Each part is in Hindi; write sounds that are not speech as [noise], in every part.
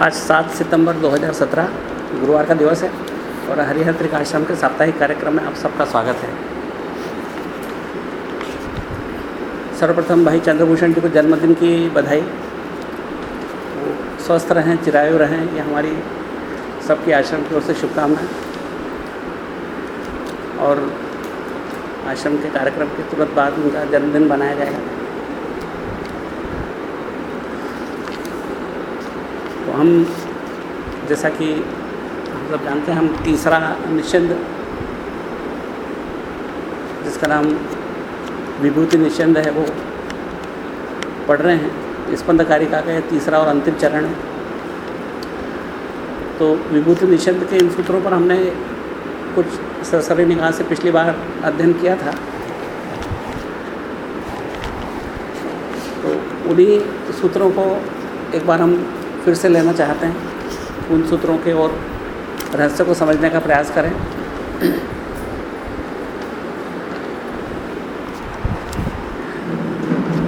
आज सात सितंबर 2017 गुरुवार का दिवस है और हरिहर त्रिकाश्रम के साप्ताहिक कार्यक्रम में आप सबका स्वागत है। सर्वप्रथम भाई चंद्रभूषण जी को जन्मदिन की बधाई। वो स्वस्थ रहें, चिरायु रहें, ये हमारी सबकी आश्रम की ओर से शुभकामनाएँ। और आश्रम के कार्यक्रम के तुरंत बाद उनका जन्मदिन मनाया जाएगा। हम जैसा कि हम सब जानते हैं, हम तीसरा निश्चिंद जिसका नाम विभूति निश्चिंद है, वो पढ़ रहे हैं। स्पंद कारिका का यह तीसरा और अंतिम चरण। है तो विभूति निश्चिंद के इन सूत्रों पर हमने कुछ सरसरी निगाह से पिछली बार अध्ययन किया था। तो उन्हीं सूत्रों को एक बार हम फिर से लेना चाहते हैं, उन सूत्रों के और रहस्य को समझने का प्रयास करें।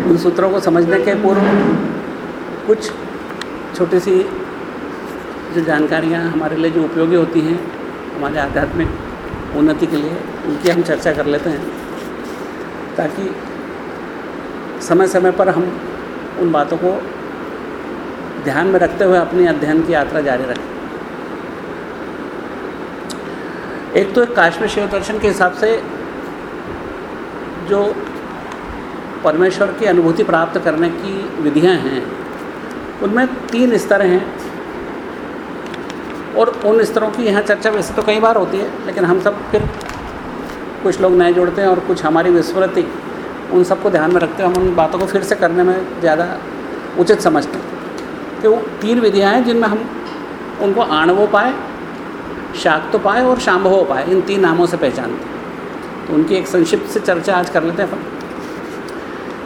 उन सूत्रों को समझने के पूर्व कुछ छोटी सी जो जानकारियाँ हमारे लिए जो उपयोगी होती हैं, हमारे आध्यात्मिक उन्नति के लिए, उनकी हम चर्चा कर लेते हैं, ताकि समय समय पर हम उन बातों को ध्यान में रखते हुए अपनी अध्ययन की यात्रा जारी रखें। एक तो एक काश्मीर शिव दर्शन के हिसाब से जो परमेश्वर की अनुभूति प्राप्त करने की विधियाँ हैं, उनमें तीन स्तर हैं और उन स्तरों की यहाँ चर्चा वैसे तो कई बार होती है, लेकिन हम सब फिर कुछ लोग नए जोड़ते हैं और कुछ हमारी विस्मृति, उन सबको ध्यान में रखते हुए हम उन बातों को फिर से करने में ज़्यादा उचित समझते हैं। कि वो तीन विधियाँ हैं जिनमें हम उनको आणवो पाए, शाक्त पाए और शाम्भव पाए, इन तीन नामों से पहचानते हैं। तो उनकी एक संक्षिप्त से चर्चा आज कर लेते हैं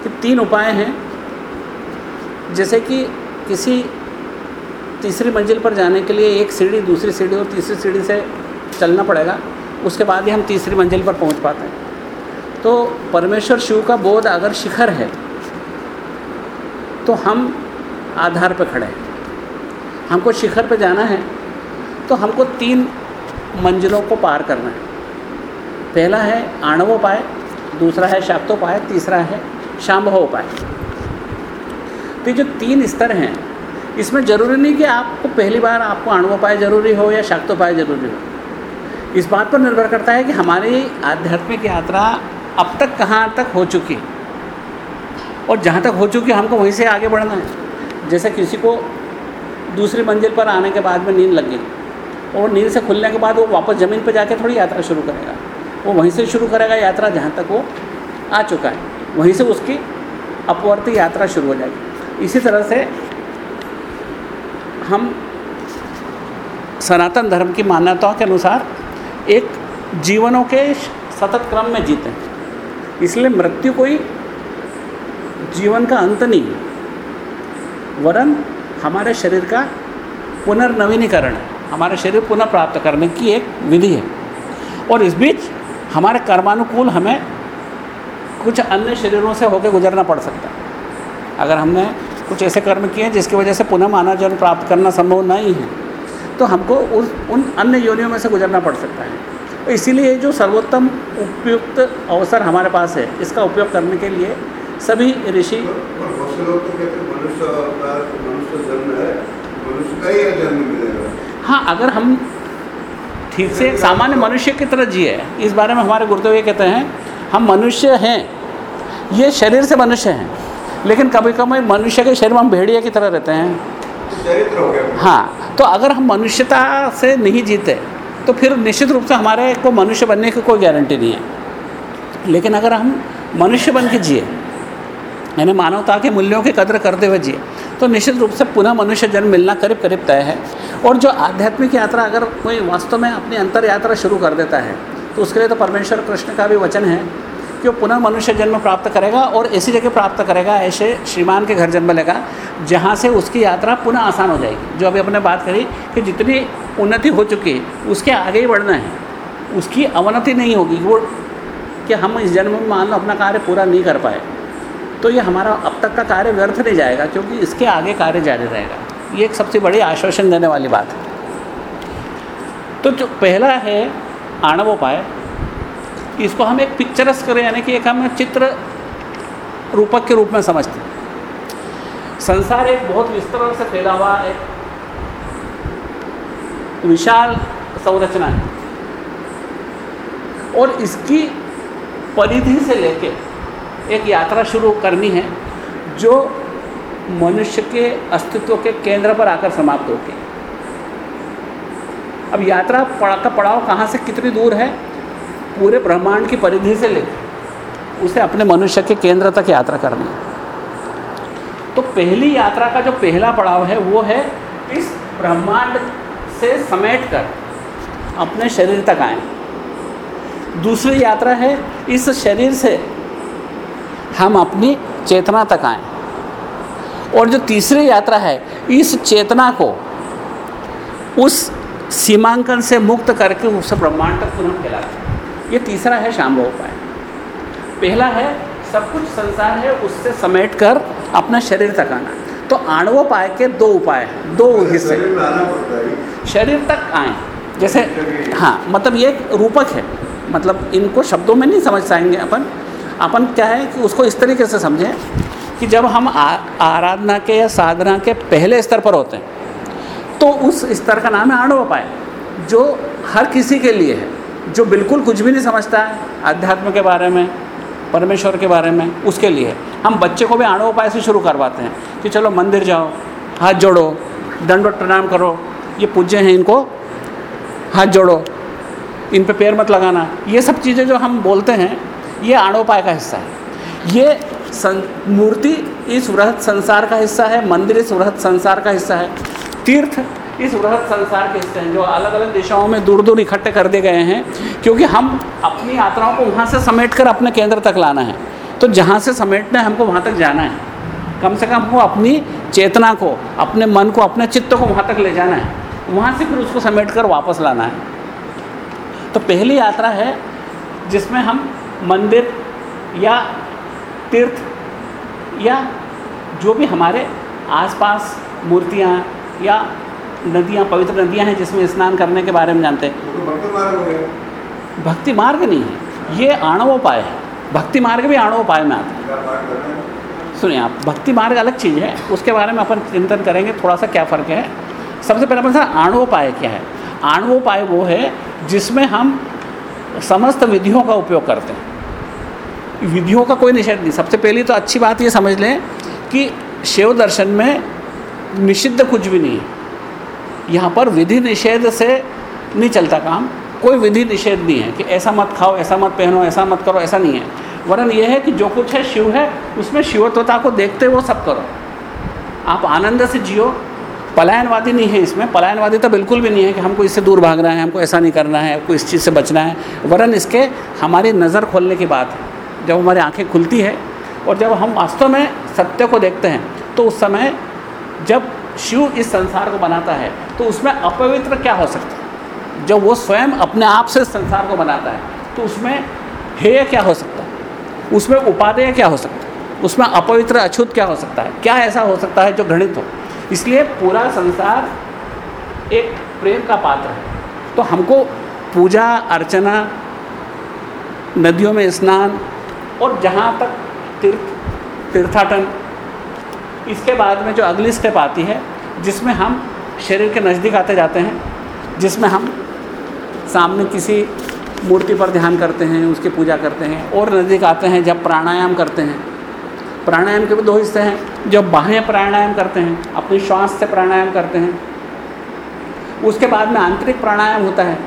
कि तीन उपाय हैं, जैसे कि किसी तीसरी मंजिल पर जाने के लिए एक सीढ़ी, दूसरी सीढ़ी और तीसरी सीढ़ी से चलना पड़ेगा, उसके बाद ही हम तीसरी मंजिल पर पहुँच पाते हैं। तो परमेश्वर शिव का बोध अगर शिखर है तो हम आधार पर खड़े हैं। हमको शिखर पर जाना है तो हमको तीन मंजिलों को पार करना है। पहला है आणवोपाय दूसरा है शाक्तोपाय तीसरा है शाम्भवोपाय तो ये जो तीन स्तर हैं, इसमें ज़रूरी नहीं कि आपको पहली बार आपको आणवोपाय ज़रूरी हो या शाक्तोपाय ज़रूरी हो। इस बात पर निर्भर करता है कि हमारी आध्यात्मिक यात्रा अब तक कहाँ तक हो चुकी और जहाँ तक हो चुकी हमको वहीं से आगे बढ़ना है। जैसे किसी को दूसरी मंजिल पर आने के बाद में नींद लग गई, और नींद से खुलने के बाद वो वापस ज़मीन पर जाके थोड़ी यात्रा शुरू करेगा। वो वहीं से शुरू करेगा यात्रा जहाँ तक वो आ चुका है। वहीं से उसकी अपवर्ती यात्रा शुरू हो जाएगी। इसी तरह से हम सनातन धर्म की मान्यताओं के अनुसार एक जीवनों के सतत क्रम में जीते हैं। इसलिए मृत्यु कोई जीवन का अंत नहीं है। वरन हमारे शरीर का पुनर्नवीनीकरण है हमारे शरीर पुनः प्राप्त करने की एक विधि है। और इस बीच हमारे कर्मानुकूल हमें कुछ अन्य शरीरों से होकर गुजरना पड़ सकता है। अगर हमने कुछ ऐसे कर्म किए हैं जिसकी वजह से पुनः मानव जन्म प्राप्त करना संभव नहीं है तो हमको उस, उन अन्य योनियों में से गुजरना पड़ सकता है। तो इसीलिए जो सर्वोत्तम उपयुक्त अवसर हमारे पास है, इसका उपयोग करने के लिए सभी ऋषि हाँ अगर हम ठीक से एक सामान्य मनुष्य की तरह जिए इस बारे में हमारे गुरुदेव ये कहते हैं हम मनुष्य हैं ये शरीर से मनुष्य हैं लेकिन कभी कभी मनुष्य के शरीर में हम भेड़िया की तरह रहते हैं। हाँ तो अगर हम मनुष्यता से नहीं जीते तो फिर निश्चित रूप से हमारे को मनुष्य बनने की कोई गारंटी नहीं है। लेकिन अगर हम मनुष्य बन के जिए यानी मानवता के मूल्यों की कदर करते हुए जिए। तो निश्चित रूप से पुनः मनुष्य जन्म मिलना करीब करीब तय है। और जो आध्यात्मिक यात्रा अगर कोई वास्तव में अपनी अंतर यात्रा शुरू कर देता है तो उसके लिए तो परमेश्वर कृष्ण का भी वचन है कि वो पुनः मनुष्य जन्म प्राप्त करेगा और ऐसी जगह प्राप्त करेगा, ऐसे श्रीमान के घर जन्म लेगा, जहाँ से उसकी यात्रा पुनः आसान हो जाएगी। जो अभी अपने बात करी कि जितनी उन्नति हो चुकी है, उसके आगे ही बढ़ना है। उसकी अवनति नहीं होगी वो कि हम इस जन्म में मान लो अपना कार्य पूरा नहीं कर पाए। तो ये हमारा अब तक का कार्य व्यर्थ नहीं जाएगा, क्योंकि इसके आगे कार्य जारी रहेगा। ये एक सबसे बड़ी आश्वासन देने वाली बात है। तो जो पहला है आणवोपाय, इसको हम एक पिक्चरस करें, यानी कि एक हम चित्र रूपक के रूप में समझते हैं। संसार एक बहुत विस्तार से फैला हुआ एक विशाल संरचना है। और इसकी परिधि से लेके एक यात्रा शुरू करनी है, जो मनुष्य के अस्तित्व के केंद्र पर आकर समाप्त होती है। अब यात्रा पड़ा, का पड़ाव कहाँ से कितनी दूर है? पूरे ब्रह्मांड की परिधि से लेकर, उसे अपने मनुष्य के केंद्र तक यात्रा करनी है। तो पहली यात्रा का जो पहला पड़ाव है, वो है इस ब्रह्मांड से समेट कर अपने शरीर तक आए। दूसरी यात्रा है इस शरीर से हम अपनी चेतना तक आए। और जो तीसरी यात्रा है इस चेतना को उस सीमांकन से मुक्त करके उस ब्रह्मांड तक पुनः फैलाते ये तीसरा है शाम उपाय। पहला है सब कुछ संसार है उससे समेट कर अपना शरीर तक आना। तो आणवोपाय के दो उपाय हैं दो हिस्से। शरीर तक आए। जैसे हाँ मतलब ये रूपक है। मतलब इनको शब्दों में नहीं समझ पाएँगे अपन। अपन क्या है कि उसको इस तरीके से समझें कि जब हम आराधना के या साधना के पहले स्तर पर होते हैं तो उस स्तर का नाम है आणवोपाय जो हर किसी के लिए है, जो बिल्कुल कुछ भी नहीं समझता है, अध्यात्म के बारे में, परमेश्वर के बारे में, उसके लिए हम बच्चे को भी आणवोपाय से शुरू करवाते हैं कि चलो मंदिर जाओ, हाथ जोड़ो, दंड प्रणाम करो, ये पूज्य हैं इनको, हाथ जोड़ो, इन पे पैर मत लगाना। ये सब चीज़ें जो हम बोलते हैं ये आणोपाय का हिस्सा है। ये मूर्ति इस वृहत संसार का हिस्सा है, मंदिर इस वृहत संसार का हिस्सा है। तीर्थ इस वृहत संसार के हिस्से हैं, जो अलग अलग दिशाओं में दूर दूर इकट्ठे कर दिए गए हैं, क्योंकि हम अपनी यात्राओं को वहाँ से समेट कर अपने केंद्र तक लाना है। तो जहाँ से समेटना है, हमको वहाँ तक जाना है। कम से कम हमको अपनी चेतना को, अपने मन को, अपने चित्त को वहाँ तक ले जाना है। वहाँ से फिर उसको समेट कर वापस लाना है। तो पहली यात्रा है, जिसमें हम मंदिर या तीर्थ या जो भी हमारे आसपास मूर्तियाँ या नदियाँ पवित्र नदियाँ हैं जिसमें स्नान करने के बारे में जानते हैं। तो भक्ति मार्ग नहीं है। ये आणवोपाय है। भक्ति मार्ग भी आणवोपाय में आता है। सुनिए आप भक्ति मार्ग अलग चीज़ है। उसके बारे में अपन चिंतन करेंगे थोड़ा सा क्या फ़र्क है। सबसे पहले अपन आणवोपाय क्या है? आणवोपाय वो है जिसमें हम समस्त विधियों का उपयोग करते हैं। विधियों का कोई निषेध नहीं। सबसे पहली तो अच्छी बात ये समझ लें कि शिव दर्शन में निषिद्ध कुछ भी नहीं है। यहाँ पर विधि निषेध से नहीं चलता काम। कोई विधि निषेध नहीं है कि ऐसा मत खाओ, ऐसा मत पहनो, ऐसा मत करो, ऐसा नहीं है। वरन यह है कि जो कुछ है शिव है, उसमें शिवत्वता को देखते वो सब करो। आप आनंद से जियो। पलायनवादी नहीं है इसमें। पलायनवादी तो बिल्कुल भी नहीं है कि हमको इससे दूर भागना है, हमको ऐसा नहीं करना है, हमको इस चीज़ से बचना है। वरन इसके हमारी नज़र खोलने की बात है। जब हमारी आँखें खुलती है और जब हम वास्तव में सत्य को देखते हैं तो उस समय जब शिव इस संसार को बनाता है तो उसमें अपवित्र क्या हो सकता है? जब वो स्वयं अपने आप से संसार को बनाता है तो उसमें हेय क्या हो सकता है? उसमें उपादेय क्या हो सकता है? उसमें अपवित्र अछूत क्या हो सकता है? क्या ऐसा हो सकता है जो घृणित हो? इसलिए पूरा संसार एक प्रेम का पात्र है। तो हमको पूजा, अर्चना, नदियों में स्नान और जहाँ तक तीर्थ, तीर्थाटन, इसके बाद में जो अगली स्टेप आती है, जिसमें हम शरीर के नज़दीक आते जाते हैं, जिसमें हम सामने किसी मूर्ति पर ध्यान करते हैं, उसकी पूजा करते हैं, और नज़दीक आते हैं जब प्राणायाम करते हैं। प्राणायाम के भी दो हिस्से हैं। जो बाह्य प्राणायाम करते हैं, अपनी श्वास से प्राणायाम करते हैं, उसके बाद में आंतरिक प्राणायाम होता है,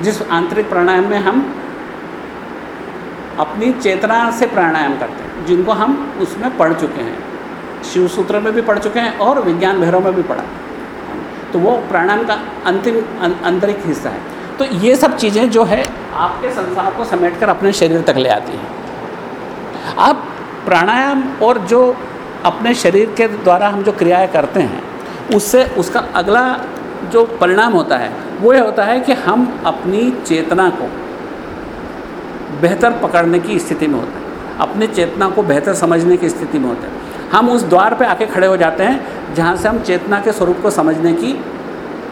जिस आंतरिक प्राणायाम में हम अपनी चेतना से प्राणायाम करते हैं, जिनको हम उसमें पढ़ चुके हैं। शिव सूत्र में भी पढ़ चुके हैं और विज्ञान भैरव में भी पढ़ा। तो वो प्राणायाम का अंतिम आंतरिक हिस्सा है। तो ये सब चीज़ें जो है, आपके संसार को समेट कर अपने शरीर तक ले आती हैं। आप प्राणायाम और जो अपने शरीर के द्वारा हम जो क्रियाएँ करते हैं, उससे उसका अगला जो परिणाम होता है, वो ये होता है कि हम अपनी चेतना को बेहतर पकड़ने की स्थिति में होते हैं। अपनी चेतना को बेहतर समझने की स्थिति में होते हैं। हम उस द्वार पे आके खड़े हो जाते हैं, जहाँ से हम चेतना के स्वरूप को समझने की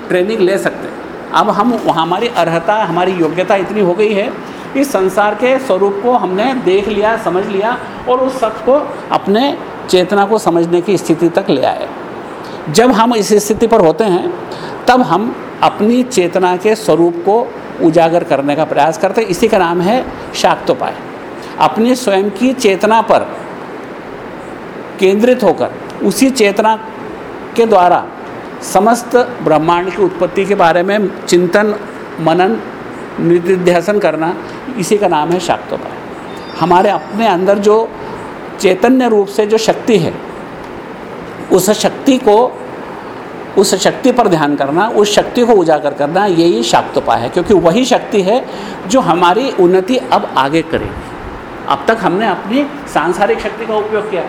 ट्रेनिंग ले सकते हैं। अब हम हमारी अर्हता, हमारी योग्यता इतनी हो गई है, इस संसार के स्वरूप को हमने देख लिया, समझ लिया और उस सत्य को अपने चेतना को समझने की स्थिति तक ले आए। जब हम इस स्थिति पर होते हैं, तब हम अपनी चेतना के स्वरूप को उजागर करने का प्रयास करते इसी का नाम है शाक्तोपाय। अपने स्वयं की चेतना पर केंद्रित होकर, उसी चेतना के द्वारा समस्त ब्रह्मांड की उत्पत्ति के बारे में चिंतन, मनन, निधिध्यासन करना, इसी का नाम है शाक्तोपाय। हमारे अपने अंदर जो चैतन्य रूप से जो शक्ति है, उस शक्ति को उस शक्ति पर ध्यान करना, उस शक्ति को उजागर करना, यही शाक्त उपाय है। क्योंकि वही शक्ति है जो हमारी उन्नति अब आगे करेगी। अब तक हमने अपनी सांसारिक शक्ति का उपयोग किया।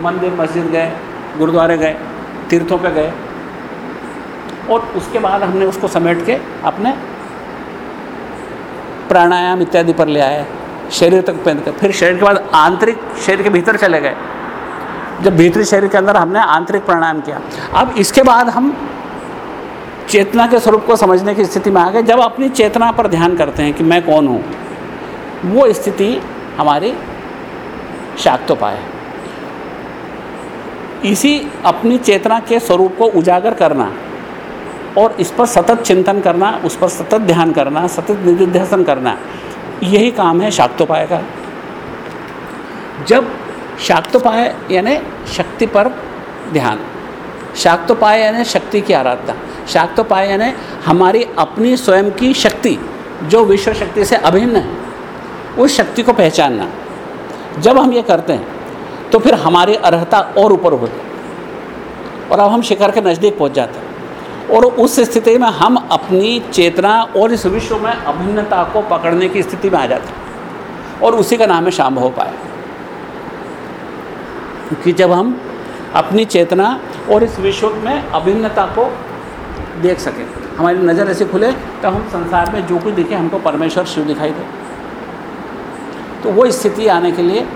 मंदिर, मस्जिद गए, गुरुद्वारे गए, तीर्थों पे गए। और उसके बाद हमने उसको समेट के अपने प्राणायाम इत्यादि पर ले आए। शरीर तक पहन कर, फिर शरीर के बाद आंतरिक शरीर के भीतर चले गए। जब भीतरी शरीर के अंदर हमने आंतरिक प्राणायाम किया। अब इसके बाद हम चेतना के स्वरूप को समझने की स्थिति में आ गए। जब अपनी चेतना पर ध्यान करते हैं कि मैं कौन हूँ, वो स्थिति हमारी शाक्तोपाय है। इसी अपनी चेतना के स्वरूप को उजागर करना और इस पर सतत चिंतन करना, उस पर सतत ध्यान करना, सतत निधिध्यासन करना, यही काम है शाक्तोपाय का। जब शाक्तोपाय यानी शक्ति पर ध्यान। शाक्तोपाय यानी शक्ति की आराधना। शाक्तोपाय यानी हमारी अपनी स्वयं की शक्ति, जो विश्व शक्ति से अभिन्न है, उस शक्ति को पहचानना। जब हम ये करते हैं तो फिर हमारी अर्हता और ऊपर होती और अब हम शिखर के नज़दीक पहुँच जाते हैं। और उस स्थिति में हम अपनी चेतना और इस विश्व में अभिन्नता को पकड़ने की स्थिति में आ जाते हैं। और उसी का नाम है शाम हो पाए क्योंकि जब हम अपनी चेतना और इस विश्व में अभिन्नता को देख सकें, हमारी नज़र ऐसे खुले तो हम संसार में जो कुछ दिखे, हमको परमेश्वर शिव दिखाई दे। तो वो स्थिति आने के लिए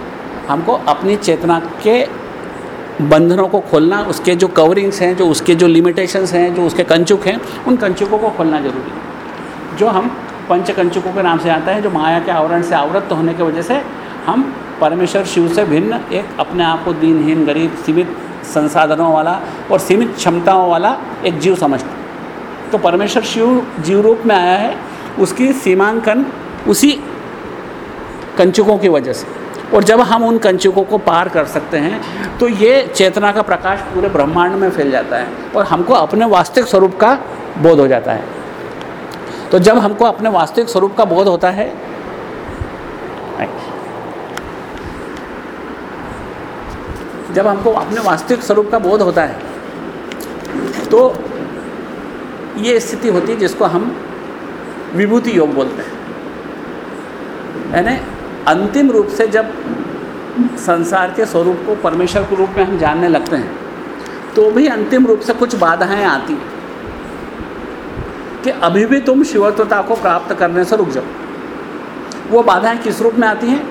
हमको अपनी चेतना के बंधनों को खोलना, उसके जो कवरिंग्स हैं, जो उसके जो लिमिटेशंस हैं, जो उसके कंचुक हैं, उन कंचुकों को खोलना ज़रूरी है। जो हम पंच कंचुकों के नाम से आता है, जो माया के आवरण से आवृत्त होने की वजह से हम परमेश्वर शिव से भिन्न एक अपने आप को दीनहीन, गरीब, सीमित संसाधनों वाला और सीमित क्षमताओं वाला एक जीव समझते तो परमेश्वर शिव जीव रूप में आया है, उसकी सीमांकन उसी कंचुकों की वजह से। और जब हम उन कंचुकों को पार कर सकते हैं तो ये चेतना का प्रकाश पूरे ब्रह्मांड में फैल जाता है और हमको अपने वास्तविक स्वरूप का बोध हो जाता है। तो जब हमको अपने वास्तविक स्वरूप का बोध होता है जब हमको अपने वास्तविक स्वरूप का बोध होता है तो ये स्थिति होती है जिसको हम विभूति योग बोलते हैं। यानी अंतिम रूप से जब संसार के स्वरूप को परमेश्वर के रूप में हम जानने लगते हैं तो भी अंतिम रूप से कुछ बाधाएँ आती हैं कि अभी भी तुम शिवत्वता को प्राप्त करने से रुक जाओ। वो बाधाएँ किस रूप में आती हैं?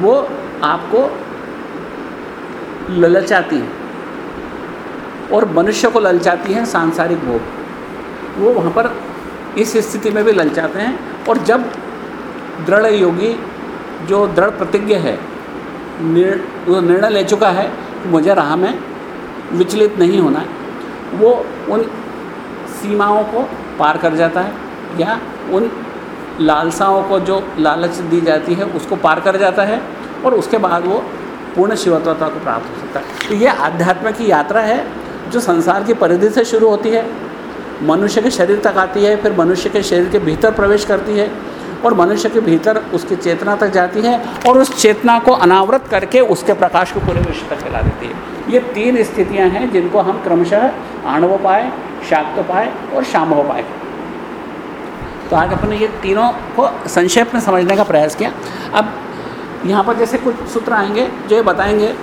वो आपको ललचाती हैं। और मनुष्य को ललचाती हैं सांसारिक भोग। वो वहाँ पर इस स्थिति में भी ललचाते हैं। और जब दृढ़ योगी जो दृढ़ प्रतिज्ञ है निर्णय ले चुका है कि मुझे राह में विचलित नहीं होना है, वो उन सीमाओं को पार कर जाता है या उन लालसाओं को जो लालच दी जाती है उसको पार कर जाता है और उसके बाद वो पूर्ण शिवत्वता को प्राप्त हो सकता है। तो ये आध्यात्म की यात्रा है, जो संसार की परिधि से शुरू होती है। मनुष्य के शरीर तक आती है, फिर मनुष्य के शरीर के भीतर प्रवेश करती है और मनुष्य के भीतर उसकी चेतना तक जाती है और उस चेतना को अनावृत करके उसके प्रकाश को पूरे विश्व तक फैला देती है। ये तीन स्थितियाँ हैं, जिनको हम क्रमशः आणवोपाय, शाक्तोपाय और शामोपाय तो आज अपने ये तीनों को संक्षेप में समझने का प्रयास किया। अब यहाँ पर जैसे कुछ सूत्र आएँगे, जो ये बताएँगे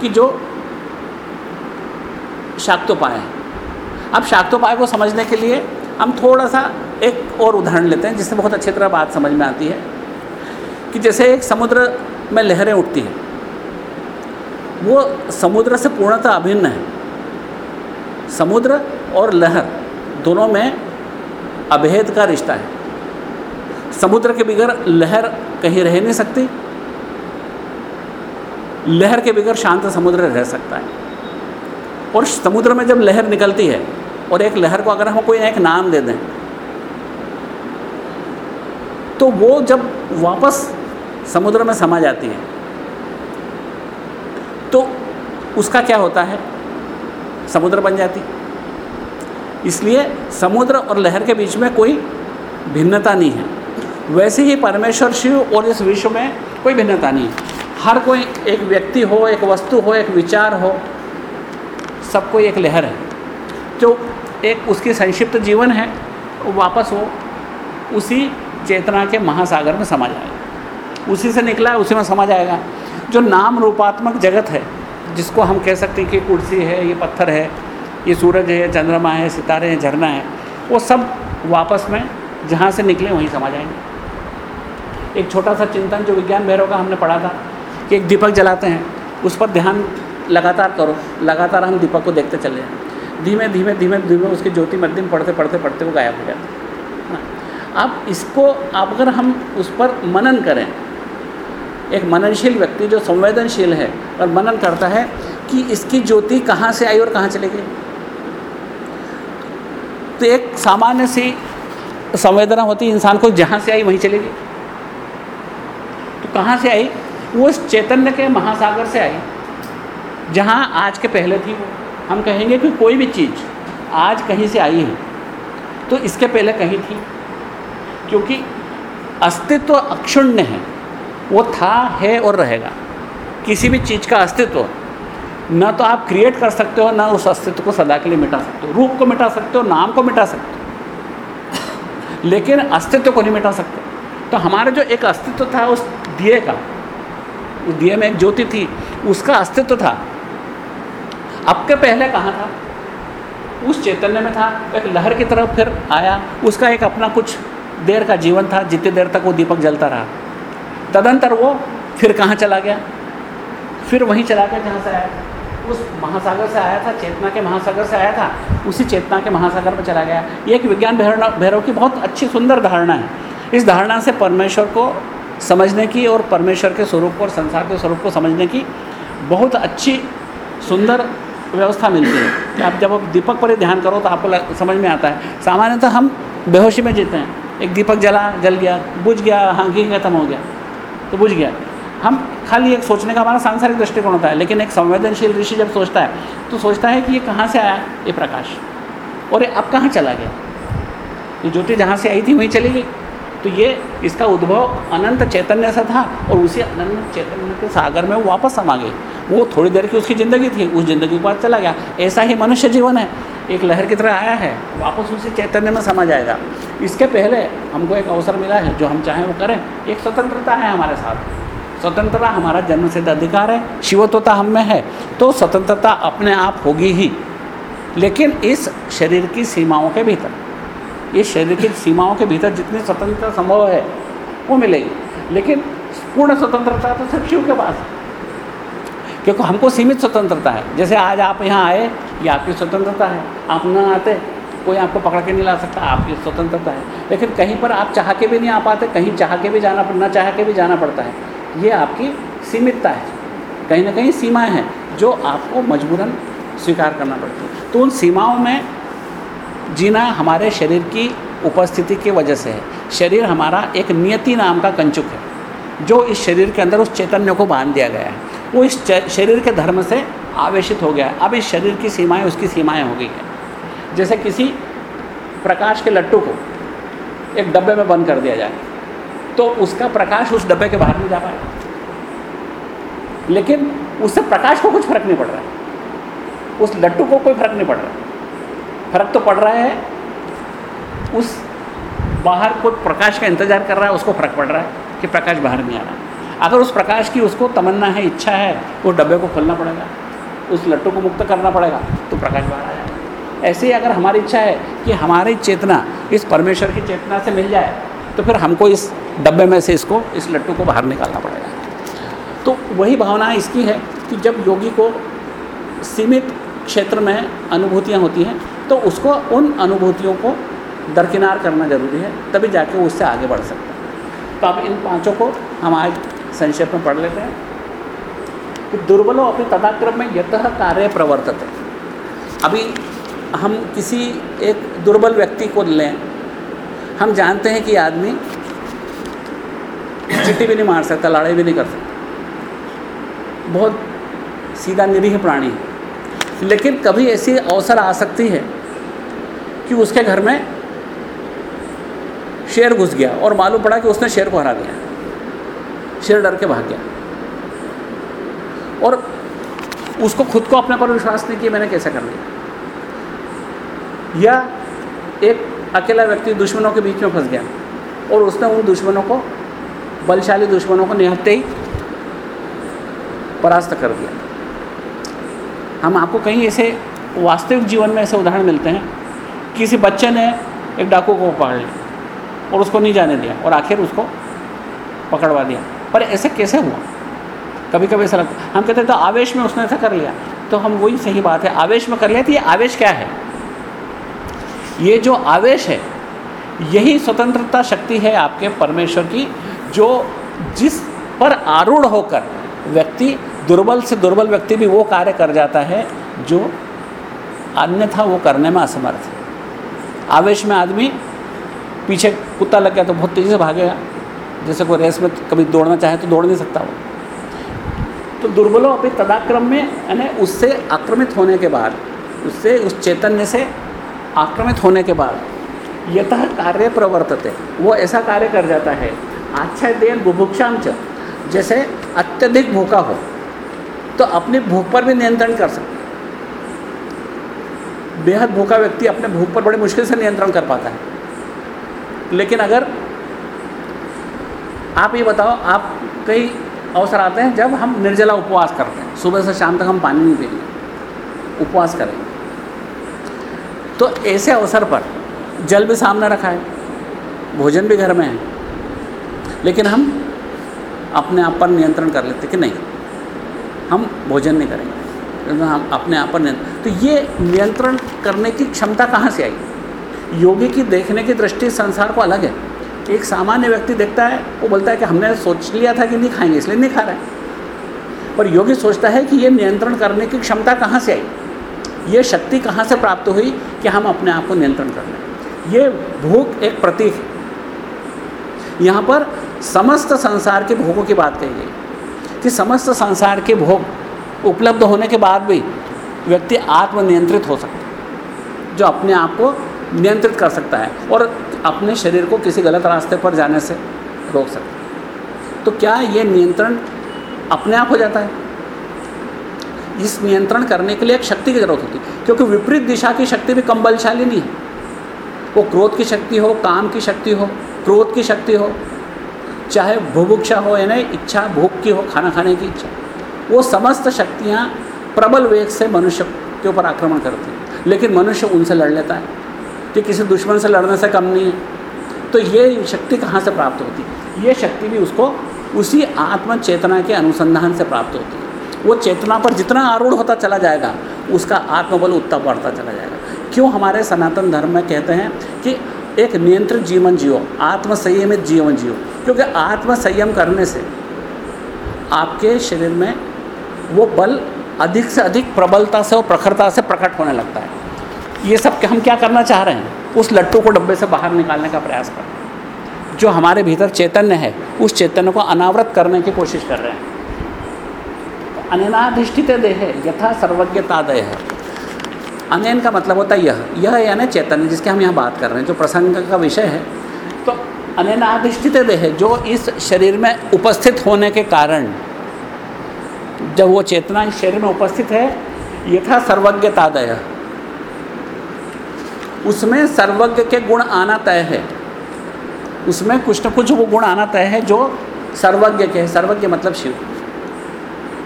कि जो शाक्तोपाय है। अब शाक्तोपाय को समझने के लिए हम थोड़ा सा एक और उदाहरण लेते हैं, जिससे बहुत अच्छी तरह बात समझ में आती है। कि जैसे एक समुद्र में लहरें उठती हैं, वो समुद्र से पूर्णतः अभिन्न है। समुद्र और लहर दोनों में अभेद का रिश्ता है। समुद्र के बगैर लहर कहीं रह नहीं सकती लहर के बगैर शांत समुद्र रह सकता है। और समुद्र में जब लहर निकलती है, और एक लहर को अगर हम कोई एक नाम दे दें तो वो जब वापस समुद्र में समा जाती है तो उसका क्या होता है? समुद्र बन जाती। इसलिए समुद्र और लहर के बीच में कोई भिन्नता नहीं है। वैसे ही परमेश्वर शिव और इस विश्व में कोई भिन्नता नहीं है। हर कोई एक व्यक्ति हो, एक वस्तु हो, एक विचार हो, सब कोई एक लहर है। जो एक उसकी संक्षिप्त जीवन है वापस वो उसी चेतना के महासागर में समा जाएगा। उसी से निकला है उसी में समा जाएगा। जो नाम रूपात्मक जगत है, जिसको हम कह सकते हैं कि कुर्सी है, ये पत्थर है, ये सूरज है चंद्रमा है, सितारे हैं, झरना है, वो सब वापस में जहाँ से निकले, वहीं समा जाएँगे। एक छोटा सा चिंतन जो विज्ञान भैरव का हमने पढ़ा था कि एक दीपक जलाते हैं, उस पर ध्यान लगातार करो, लगातार हम दीपक को देखते चले जाएँ। धीमे धीमे धीमे धीमे उसकी ज्योति मध्यम पढ़ते पढ़ते पढ़ते वो गायब हो जाते हैं। अब इसको, अब अगर हम उस पर मनन करें, एक मननशील व्यक्ति जो संवेदनशील है और मनन करता है कि इसकी ज्योति कहाँ से आई और कहाँ चली गई। तो एक सामान्य सी संवेदना होती इंसान को जहाँ से आई वहीं चली गई। तो कहाँ से आई? वो उस चैतन्य के महासागर से आई, जहाँ आज के पहले थी वो हम कहेंगे कि कोई भी चीज़ आज कहीं से आई है तो इसके पहले कहीं थी। क्योंकि अस्तित्व अक्षुण्य है, वो था, है और रहेगा। किसी भी चीज़ का अस्तित्व, न तो आप क्रिएट कर सकते हो, ना उस अस्तित्व को सदा के लिए मिटा सकते हो। रूप को मिटा सकते हो, नाम को मिटा सकते हो। लेकिन अस्तित्व को नहीं मिटा सकते। तो हमारा जो एक अस्तित्व था, उस दिए का दिए में एक ज्योति थी, उसका अस्तित्व था। अब के पहले कहाँ था? उस चैतन्य में था, एक लहर की तरफ़ फिर आया, उसका एक अपना कुछ देर का जीवन था, जितनी देर तक वो दीपक जलता रहा। तदंतर वो फिर कहाँ चला गया? फिर वहीं चला गया जहाँ से आया उस महासागर से आया था, चेतना के महासागर से आया था, उसी चेतना के महासागर में चला गया। ये एक विज्ञान भैरव भैरव की बहुत अच्छी सुंदर धारणा है। इस धारणा से परमेश्वर को समझने की और परमेश्वर के स्वरूप को और संसार के स्वरूप को समझने की बहुत अच्छी, सुंदर व्यवस्था मिलती है। कि आप जब आप दीपक पर ही ध्यान करो तो आपको समझ में आता है। सामान्यतः हम बेहोशी में जीते हैं। एक दीपक जला, जल गया, बुझ गया हाँ घी खत्म हो गया तो बुझ गया। हम खाली एक सोचने का हमारा सांसारिक दृष्टिकोण होता है, लेकिन एक संवेदनशील ऋषि जब सोचता है तो सोचता है कि ये कहाँ से आया? ये प्रकाश। और ये अब कहाँ चला गया? ये ज्योति जहाँ से आई थी, वहीं चली गई। तो ये इसका उद्भव अनंत चैतन्य से था और उसी अनंत चैतन्य के सागर में वो वापस समा गई। वो थोड़ी देर की उसकी ज़िंदगी थी, उस ज़िंदगी के बाद चला गया। ऐसा ही मनुष्य जीवन है। एक लहर की तरह आया है, वापस उसी चैतन्य में समा जाएगा। इसके पहले हमको एक अवसर मिला है, जो हम चाहें वो करें। एक स्वतंत्रता है हमारे साथ। स्वतंत्रता हमारा जन्म सिद्ध अधिकार है, शिवत्वता हम में है। तो स्वतंत्रता अपने आप होगी ही। लेकिन इस शरीर की सीमाओं के भीतर इस शरीर की सीमाओं के भीतर जितनी स्वतंत्रता संभव है, वो मिलेगी। लेकिन पूर्ण स्वतंत्रता तो सिर्फ़ शिव के पास क्योंकि हमको सीमित स्वतंत्रता है। जैसे आज आप यहाँ आए, ये आपकी स्वतंत्रता है। आप न आते, कोई आपको पकड़ के नहीं ला सकता, आपकी स्वतंत्रता है। लेकिन कहीं पर आप चाह के भी नहीं आ पाते, कहीं चाह के भी जाना, न चाह के भी जाना पड़ता है। ये आपकी सीमितता है। कहीं ना कहीं सीमाएँ हैं, जो आपको मजबूरन स्वीकार करना पड़ती है। तो उन सीमाओं में जीना हमारे शरीर की उपस्थिति की वजह से है। शरीर हमारा एक नियति नाम का कंचुक है, जो इस शरीर के अंदर उस चैतन्य को बाँध दिया गया है। वो इस शरीर के धर्म से आवेशित हो गया है। अब इस शरीर की सीमाएँ उसकी सीमाएँ हो गई हैं। जैसे किसी प्रकाश के लट्टू को एक डब्बे में बंद कर दिया जाए तो उसका प्रकाश उस डब्बे के बाहर नहीं जा पाएगा। लेकिन उससे प्रकाश को कुछ फ़र्क नहीं पड़ रहा है। उस लट्टू को कोई फ़र्क नहीं पड़ रहा फ़र्क तो पड़ रहा है। उस बाहर कोई प्रकाश का इंतज़ार कर रहा है, उसको फ़र्क पड़ रहा है कि प्रकाश बाहर नहीं आ रहा। अगर उस प्रकाश की उसको तमन्ना है, इच्छा है उस डब्बे को खोलना पड़ेगा, उस लट्टू को मुक्त करना पड़ेगा तो प्रकाश बाहर आ जाएगा। ऐसे ही अगर हमारी इच्छा है कि हमारी चेतना, इस परमेश्वर की चेतना से मिल जाए तो फिर हमको इस डब्बे में से इसको, इस लट्टू को बाहर निकालना पड़ेगा। तो वही भावना इसकी है कि जब योगी को सीमित क्षेत्र में अनुभूतियाँ होती हैं तो उसको उन अनुभूतियों को दरकिनार करना ज़रूरी है, तभी जाके वो उससे आगे बढ़ सकता है। तो अब इन पाँचों को हम आज संक्षेप में पढ़ लेते हैं। कि दुर्बलों अपने तदाक्रम में यत कार्य प्रवर्तित। अभी हम किसी एक दुर्बल व्यक्ति को लें, हम जानते हैं कि आदमी चिट्ठी भी नहीं मार सकता, लड़ाई भी नहीं कर सकता। बहुत सीधा निरीह प्राणी है। लेकिन कभी ऐसी अवसर आ सकती है कि उसके घर में शेर घुस गया और मालूम पड़ा कि उसने शेर को हरा दिया। शेर डर के भाग गया। और उसको खुद को अपने पर विश्वास नहीं किया, मैंने कैसे कर लिया या एक अकेला व्यक्ति दुश्मनों के बीच में फंस गया और उसने उन दुश्मनों को, बलशाली दुश्मनों को निहत्ते ही परास्त कर दिया। हम आपको कहीं ऐसे वास्तविक जीवन में ऐसे उदाहरण मिलते हैं किसी बच्चे ने एक डाकू को पकड़ लिया और उसको नहीं जाने दिया और आखिर उसको पकड़वा दिया। पर ऐसे कैसे हुआ? कभी कभी ऐसा लगता हम कहते हैं तो आवेश में उसने ऐसा कर लिया। तो हम वही सही बात है। आवेश में कर लिया तो ये आवेश क्या है? ये जो आवेश है, यही स्वतंत्रता शक्ति है आपके परमेश्वर की, जो जिस पर आरूढ़ होकर व्यक्ति, दुर्बल से दुर्बल व्यक्ति भी वो कार्य कर जाता है, जो अन्यथा वो करने में असमर्थ है। आवेश में आदमी पीछे कुत्ता लग गया तो बहुत तेज़ी से भागेगा। जैसे कोई रेस में कभी दौड़ना चाहे तो दौड़ नहीं सकता वो। तो दुर्बलों अपने तदाक्रम में, यानी उससे आक्रमित होने के बाद, उससे उस चैतन्य से आक्रमित होने के बाद यथ कार्य प्रवर्तते। वो ऐसा कार्य कर जाता है आच्छा देन बुभुक्षाम जैसे अत्यधिक भूखा हो तो अपनी भूख पर भी नियंत्रण कर सकता बेहद भूखा व्यक्ति अपने भूख पर बड़ी मुश्किल से नियंत्रण कर पाता है। लेकिन अगर आप ये बताओ, आप कई अवसर आते हैं जब हम निर्जला उपवास करते हैं। सुबह से शाम तक हम पानी नहीं पिएँगे उपवास करेंगे तो ऐसे अवसर पर जल भी सामने रखा है, भोजन भी घर में है, लेकिन हम अपने आप पर नियंत्रण कर लेते कि नहीं, हम भोजन नहीं करेंगे। हम अपने आप पर नियंत्रण। तो ये नियंत्रण करने की क्षमता कहाँ से आई? योगी की देखने की दृष्टि संसार को अलग है। एक सामान्य व्यक्ति देखता है, वो बोलता है कि हमने सोच लिया था कि नहीं खाएँगे, इसलिए नहीं खा रहे हैं। पर योगी सोचता है कि ये नियंत्रण करने की क्षमता कहाँ से आई? ये शक्ति कहाँ से प्राप्त हुई कि हम अपने आप को नियंत्रण कर लें? ये भूख एक प्रतीक है। यहाँ पर समस्त संसार के भोगों की बात कही गई। कि समस्त संसार के भोग उपलब्ध होने के बाद भी व्यक्ति आत्मनियंत्रित हो सकता है, जो अपने आप को नियंत्रित कर सकता है और अपने शरीर को किसी गलत रास्ते पर जाने से रोक सकता है। तो क्या ये नियंत्रण अपने आप हो जाता है? इस नियंत्रण करने के लिए एक शक्ति की ज़रूरत होती है, क्योंकि विपरीत दिशा की शक्ति भी कम बलशाली नहीं है। वो क्रोध की शक्ति हो, काम की शक्ति हो, क्रोध की शक्ति हो, चाहे भुभुक्षा हो यानी इच्छा भूख की हो, खाना खाने की इच्छा। वो समस्त शक्तियाँ प्रबल वेग से मनुष्य के ऊपर आक्रमण करती हैं। लेकिन मनुष्य उनसे लड़ लेता है कि किसी दुश्मन से लड़ने से कम नहीं है। तो ये शक्ति कहाँ से प्राप्त होती है? ये शक्ति भी उसको उसी आत्म चेतना के अनुसंधान से प्राप्त होती है। वो चेतना पर जितना आरूढ़ होता चला जाएगा, उसका आत्मबल उतना बढ़ता चला जाएगा। क्यों हमारे सनातन धर्म में कहते हैं कि एक नियंत्रित जीवन जियो आत्म संयमित जीवन जियो। क्योंकि आत्म संयम करने से आपके शरीर में वो बल अधिक से अधिक प्रबलता से और प्रखरता से प्रकट होने लगता है। ये सब हम क्या करना चाह रहे हैं? उस लट्टू को डब्बे से बाहर निकालने का प्रयास कर रहे हैं। जो हमारे भीतर चैतन्य है, उस चैतन्य को अनावृत करने की कोशिश कर रहे हैं। तो अनेनाधिष्ठित देह, यथा सर्वज्ञता देह है। अनैन का मतलब होता है यह। यह यानी चैतन्य, जिसके हम यहाँ बात कर रहे हैं, जो प्रसंग का विषय है। तो अनेनाधिष्ठित देह, जो इस शरीर में उपस्थित होने के कारण जब वो चेतना इस शरीर में उपस्थित है यथा सर्वज्ञता दय उसमें सर्वज्ञ के गुण आना तय है। उसमें कुछ न कुछ वो गुण आना तय है जो सर्वज्ञ के है। सर्वज्ञ मतलब शिव।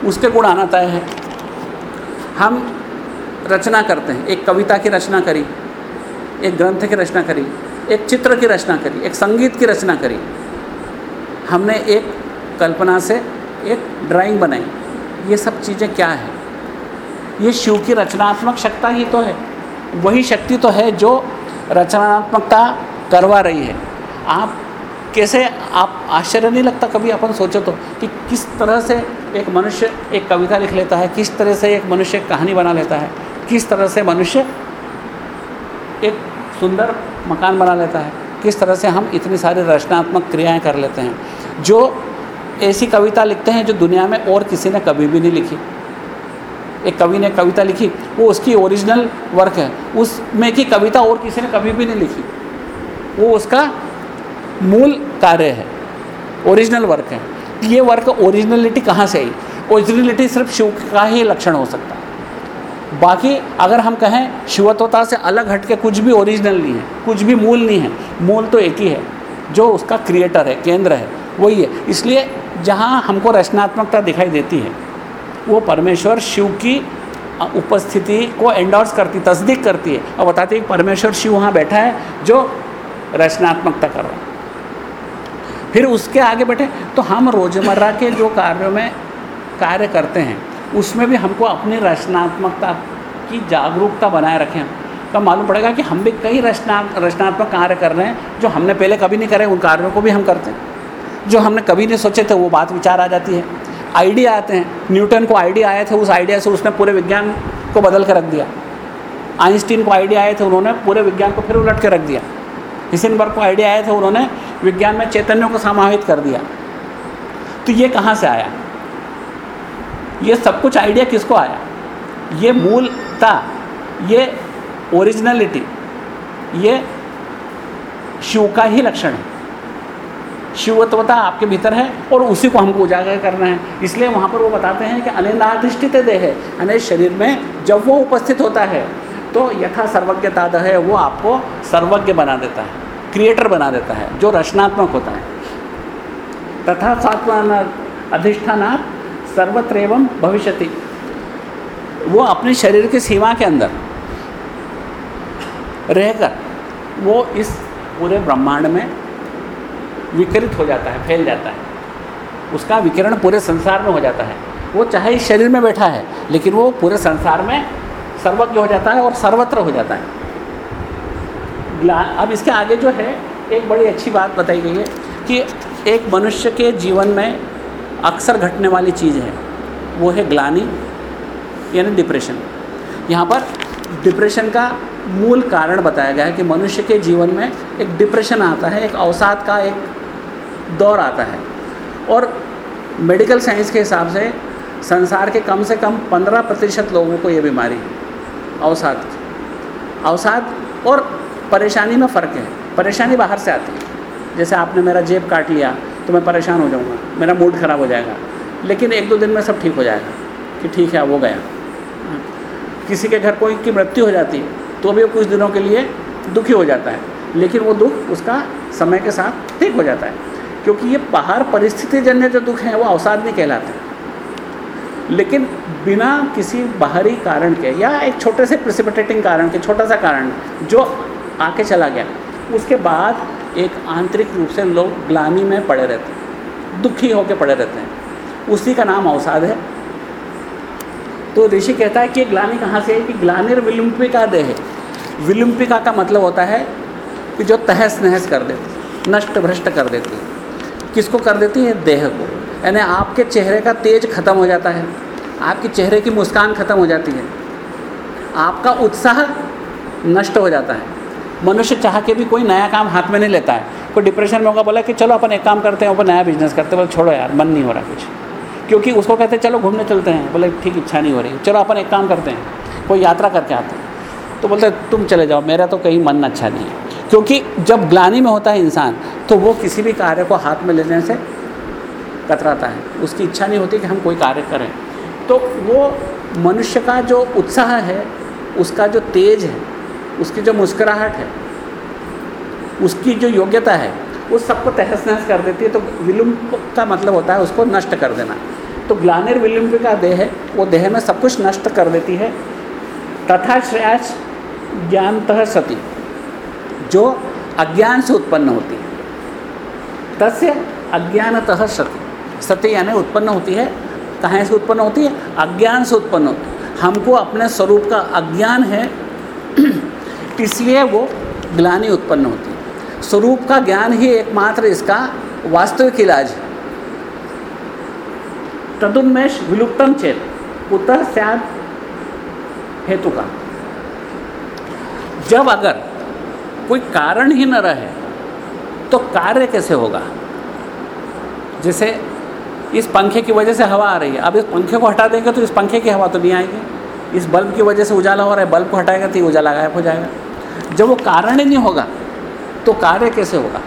उसके गुण आना तय है। हम रचना करते हैं। एक कविता की रचना करी, एक ग्रंथ की रचना करी, एक चित्र की रचना करी, एक संगीत की रचना करी। हमने एक कल्पना से एक ड्राइंग बनाई। ये सब चीज़ें क्या हैं? ये शिव की रचनात्मक शक्ति ही तो है। वही शक्ति तो है जो रचनात्मकता करवा रही है। आप कैसे, आप आश्चर्य नहीं लगता कभी? अपन सोचो तो कि किस तरह से एक मनुष्य एक कविता लिख लेता है, किस तरह से एक मनुष्य कहानी बना लेता है, किस तरह से मनुष्य एक सुंदर मकान बना लेता है, किस तरह से हम इतनी सारी रचनात्मक क्रियाएँ कर लेते हैं। जो ऐसी कविता लिखते हैं जो दुनिया में और किसी ने कभी भी नहीं लिखी। एक कवि ने कविता लिखी, वो उसकी ओरिजिनल वर्क है। उसमें की कविता और किसी ने कभी भी नहीं लिखी। वो उसका मूल कार्य है ओरिजिनल वर्क है। ये वर्क ओरिजिनलिटी कहाँ से आई? ओरिजिनलिटी सिर्फ़ शिव का ही लक्षण हो सकता है। बाकी अगर हम कहें शिवत्वता से अलग हट के कुछ भी ओरिजिनल नहीं है, कुछ भी मूल नहीं है। मूल तो एक ही है, जो उसका क्रिएटर है, केंद्र है। वही है। इसलिए जहाँ हमको रचनात्मकता दिखाई देती है, वो परमेश्वर शिव की उपस्थिति को एंडोर्स करती, तस्दीक करती है। और बताती है परमेश्वर शिव वहाँ बैठा है जो रचनात्मकता कर रहा है। फिर उसके आगे बैठे तो हम रोज़मर्रा के जो कार्यों में कार्य करते हैं, उसमें भी हमको अपनी रचनात्मकता की जागरूकता बनाए रखें तब मालूम पड़ेगा कि हम भी कई रचना, रचनात्मक कार्य कर रहे हैं, जो हमने पहले कभी नहीं करे, उन कार्यों को भी हम करते हैं। जो हमने कभी नहीं सोचे थे, वो बात विचार आ जाती है। आइडिया आते हैं। न्यूटन को आइडिया आए थे, उस आइडिया से उसने पूरे विज्ञान को बदल कर रख दिया। आइंस्टीन को आइडिया आए थे, उन्होंने पूरे विज्ञान को फिर उलट के रख दिया। हिसनबर्ग को आइडिया आए थे, उन्होंने विज्ञान में चैतन्यों को समाहित कर दिया। तो ये कहाँ से आया? ये सब कुछ आइडिया किसको आया? ये मूलता ये ओरिजिनलिटी, ये शिव का ही लक्षण है। शिवत्वता आपके भीतर है और उसी को हमको उजागर करना है। इसलिए वहाँ पर वो बताते हैं कि अनिंदाधिष्ठित देह अनेक शरीर में जब वो उपस्थित होता है तो यथा सर्वज्ञता दह है, वो आपको सर्वज्ञ बना देता है, क्रिएटर बना देता है, जो रचनात्मक होता है। तथा सात्वान अधिष्ठानात् सर्वत्र एवं भविष्यति। वो अपने शरीर की सीमा के अंदर रहकर वो इस पूरे ब्रह्मांड में विकरित हो जाता है, फैल जाता है। उसका विकिरण पूरे संसार में हो जाता है। वो चाहे इस शरीर में बैठा है, लेकिन वो पूरे संसार में सर्वज्ञ हो जाता है और सर्वत्र हो जाता है। अब इसके आगे जो है, एक बड़ी अच्छी बात बताई गई है कि एक मनुष्य के जीवन में अक्सर घटने वाली चीज़ है, वो है ग्लानी, यानी डिप्रेशन यहाँ पर डिप्रेशन का मूल कारण बताया गया है कि मनुष्य के जीवन में एक डिप्रेशन आता है, एक अवसाद का एक दौर आता है। और मेडिकल साइंस के हिसाब से संसार के कम से कम पंद्रह प्रतिशत लोगों को ये बीमारी है। अवसाद। की अवसाद और परेशानी में फ़र्क है। परेशानी बाहर से आती है। जैसे आपने मेरा जेब काट लिया तो मैं परेशान हो जाऊँगा। मेरा मूड ख़राब हो जाएगा। लेकिन एक दो दिन में सब ठीक हो जाएगा कि ठीक है, वो गया। किसी के घर कोई की मृत्यु हो जाती तो भी वो कुछ दिनों के लिए दुखी हो जाता है। लेकिन वो दुख उसका समय के साथ ठीक हो जाता है। क्योंकि ये बाहर परिस्थिति जन्य जो दुख हैं, वो अवसाद नहीं कहलाते लेकिन बिना किसी बाहरी कारण के या एक छोटे से प्रिसिपिटेटिंग कारण के, छोटा सा कारण जो आके चला गया, उसके बाद एक आंतरिक रूप से लोग ग्लानी में पड़े रहते हैं, दुखी होकर पड़े रहते हैं। उसी का नाम अवसाद है। तो ऋषि कहता है कि ग्लानी कहाँ से है कि ग्लानिर विलुम्पिका देह विलुम्पिका का मतलब होता है कि जो तहस नहस कर देती नष्ट भ्रष्ट कर देती है। किसको कर देती है? देह को। यानी आपके चेहरे का तेज खत्म हो जाता है। आपके चेहरे की मुस्कान खत्म हो जाती है। आपका उत्साह नष्ट हो जाता है। मनुष्य चाह के भी कोई नया काम हाथ में नहीं लेता है। कोई डिप्रेशन में होगा, बोला कि चलो अपन एक काम करते हैं, अपन नया बिज़नेस करते हैं। बोले, छोड़ो यार, मन नहीं हो रहा कुछ। क्योंकि उसको कहते हैं, चलो घूमने चलते हैं। बोले, ठीक, इच्छा नहीं हो रही। चलो अपन एक काम करते हैं। कोई यात्रा करके आते हैं। तो बोलते तुम चले जाओ, मेरा तो कहीं मन अच्छा नहीं है। क्योंकि जब ग्लानी में होता है इंसान तो वो किसी भी कार्य को हाथ में लेने से कतराता है। उसकी इच्छा नहीं होती कि हम कोई कार्य करें। तो वो मनुष्य का जो उत्साह है, उसका जो तेज है, उसकी जो मुस्कुराहट है, उसकी जो योग्यता है, वो सबको तहस नहस कर देती है। तो विलुम्प का मतलब होता है उसको नष्ट कर देना। तो ग्लानिर विलुम्प का देह है, वो देह में सब कुछ नष्ट कर देती है। तथा श्रेयास ज्ञानतः सती, जो अज्ञान से उत्पन्न होती है। तस्य अज्ञानतः सती। सत्य यानी उत्पन्न होती है। कहाँ से उत्पन्न होती है? अज्ञान से उत्पन्न होती है। हमको अपने स्वरूप का अज्ञान है, [clears throat] इसलिए वो ग्लानी उत्पन्न होती है। स्वरूप का ज्ञान ही एकमात्र इसका वास्तविक इलाज है। तदुन्मेष विलुप्तम चेत कुतः सद हेतु का जब अगर कोई कारण ही न रहे कार्य कैसे होगा? जैसे इस पंखे की वजह से हवा आ रही है। अब इस पंखे को हटा देंगे तो इस पंखे की हवा तो नहीं आएगी। इस बल्ब की वजह से उजाला हो रहा है, बल्ब को हटाएगा तो ये उजाला गायब हो जाएगा। जब वो कारण ही नहीं होगा तो कार्य कैसे होगा?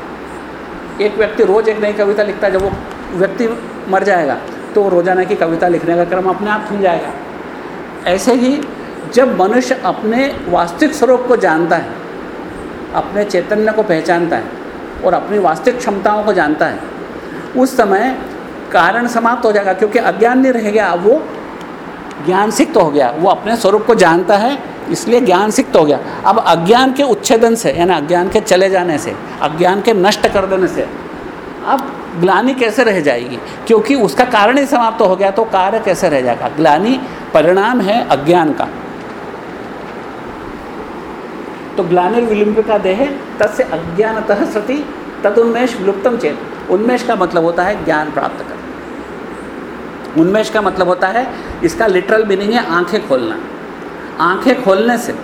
एक व्यक्ति रोज़ एक नई कविता लिखता है, जब वो व्यक्ति मर जाएगा तो वो रोज़ाना की कविता लिखने का क्रम अपने आप खुल जाएगा। ऐसे ही जब मनुष्य अपने वास्तविक स्वरूप को जानता है, अपने चैतन्य को पहचानता है और अपनी वास्तविक क्षमताओं को जानता है। उस समय कारण समाप्त हो जाएगा, क्योंकि अज्ञान नहीं रह गया, वो ज्ञान सिक्त हो गया, वो अपने स्वरूप को जानता है, इसलिए ज्ञान सिक्त हो गया। अब अज्ञान के उच्छेदन से, यानी अज्ञान के चले जाने से, अज्ञान के नष्ट कर देने से, अब ग्लानी कैसे रह जाएगी? क्योंकि उसका कारण ही समाप्त तो हो गया तो कार्य कैसे रह जाएगा? ग्लानी परिणाम है अज्ञान का। तो ग्लानिर्विलिम्बिका देह तस्य अज्ञानतः सती तद उन्मेष विलुप्तम चेत। उन्मेष का मतलब होता है ज्ञान प्राप्त कर उन्मेष का मतलब होता है इसका लिटरल मीनिंग है आँखें खोलना। आँखें खोलने से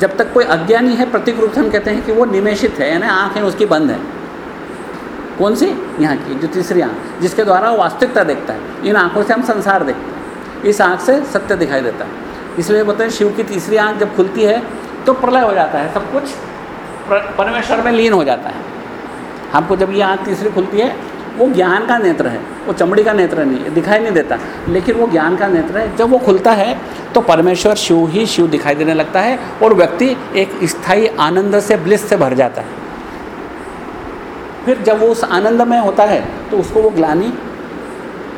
जब तक कोई अज्ञानी है, प्रतीक रूप से हम कहते हैं कि वो निमेशित है, यानी आँखें उसकी बंद है। कौन सी? यहाँ की, जो तीसरी आँख, जिसके द्वारा वो वास्तविकता देखता है। इन आँखों से हम संसार देखते हैं। इस आँख से सत्य दिखाई देता है। इसलिए बोलते हैं शिव की तीसरी आँख जब खुलती है तो प्रलय हो जाता है, सब कुछ परमेश्वर में लीन हो जाता है। हमको जब ये आँख तीसरी खुलती है, वो ज्ञान का नेत्र है, वो चमड़ी का नेत्र नहीं, दिखाई नहीं देता। लेकिन वो ज्ञान का नेत्र है, जब वो खुलता है तो परमेश्वर शिव ही शिव दिखाई देने लगता है और व्यक्ति एक स्थायी आनंद से, ब्लिस से भर जाता है। फिर जब वो उस आनंद में होता है तो उसको वो ग्लानी,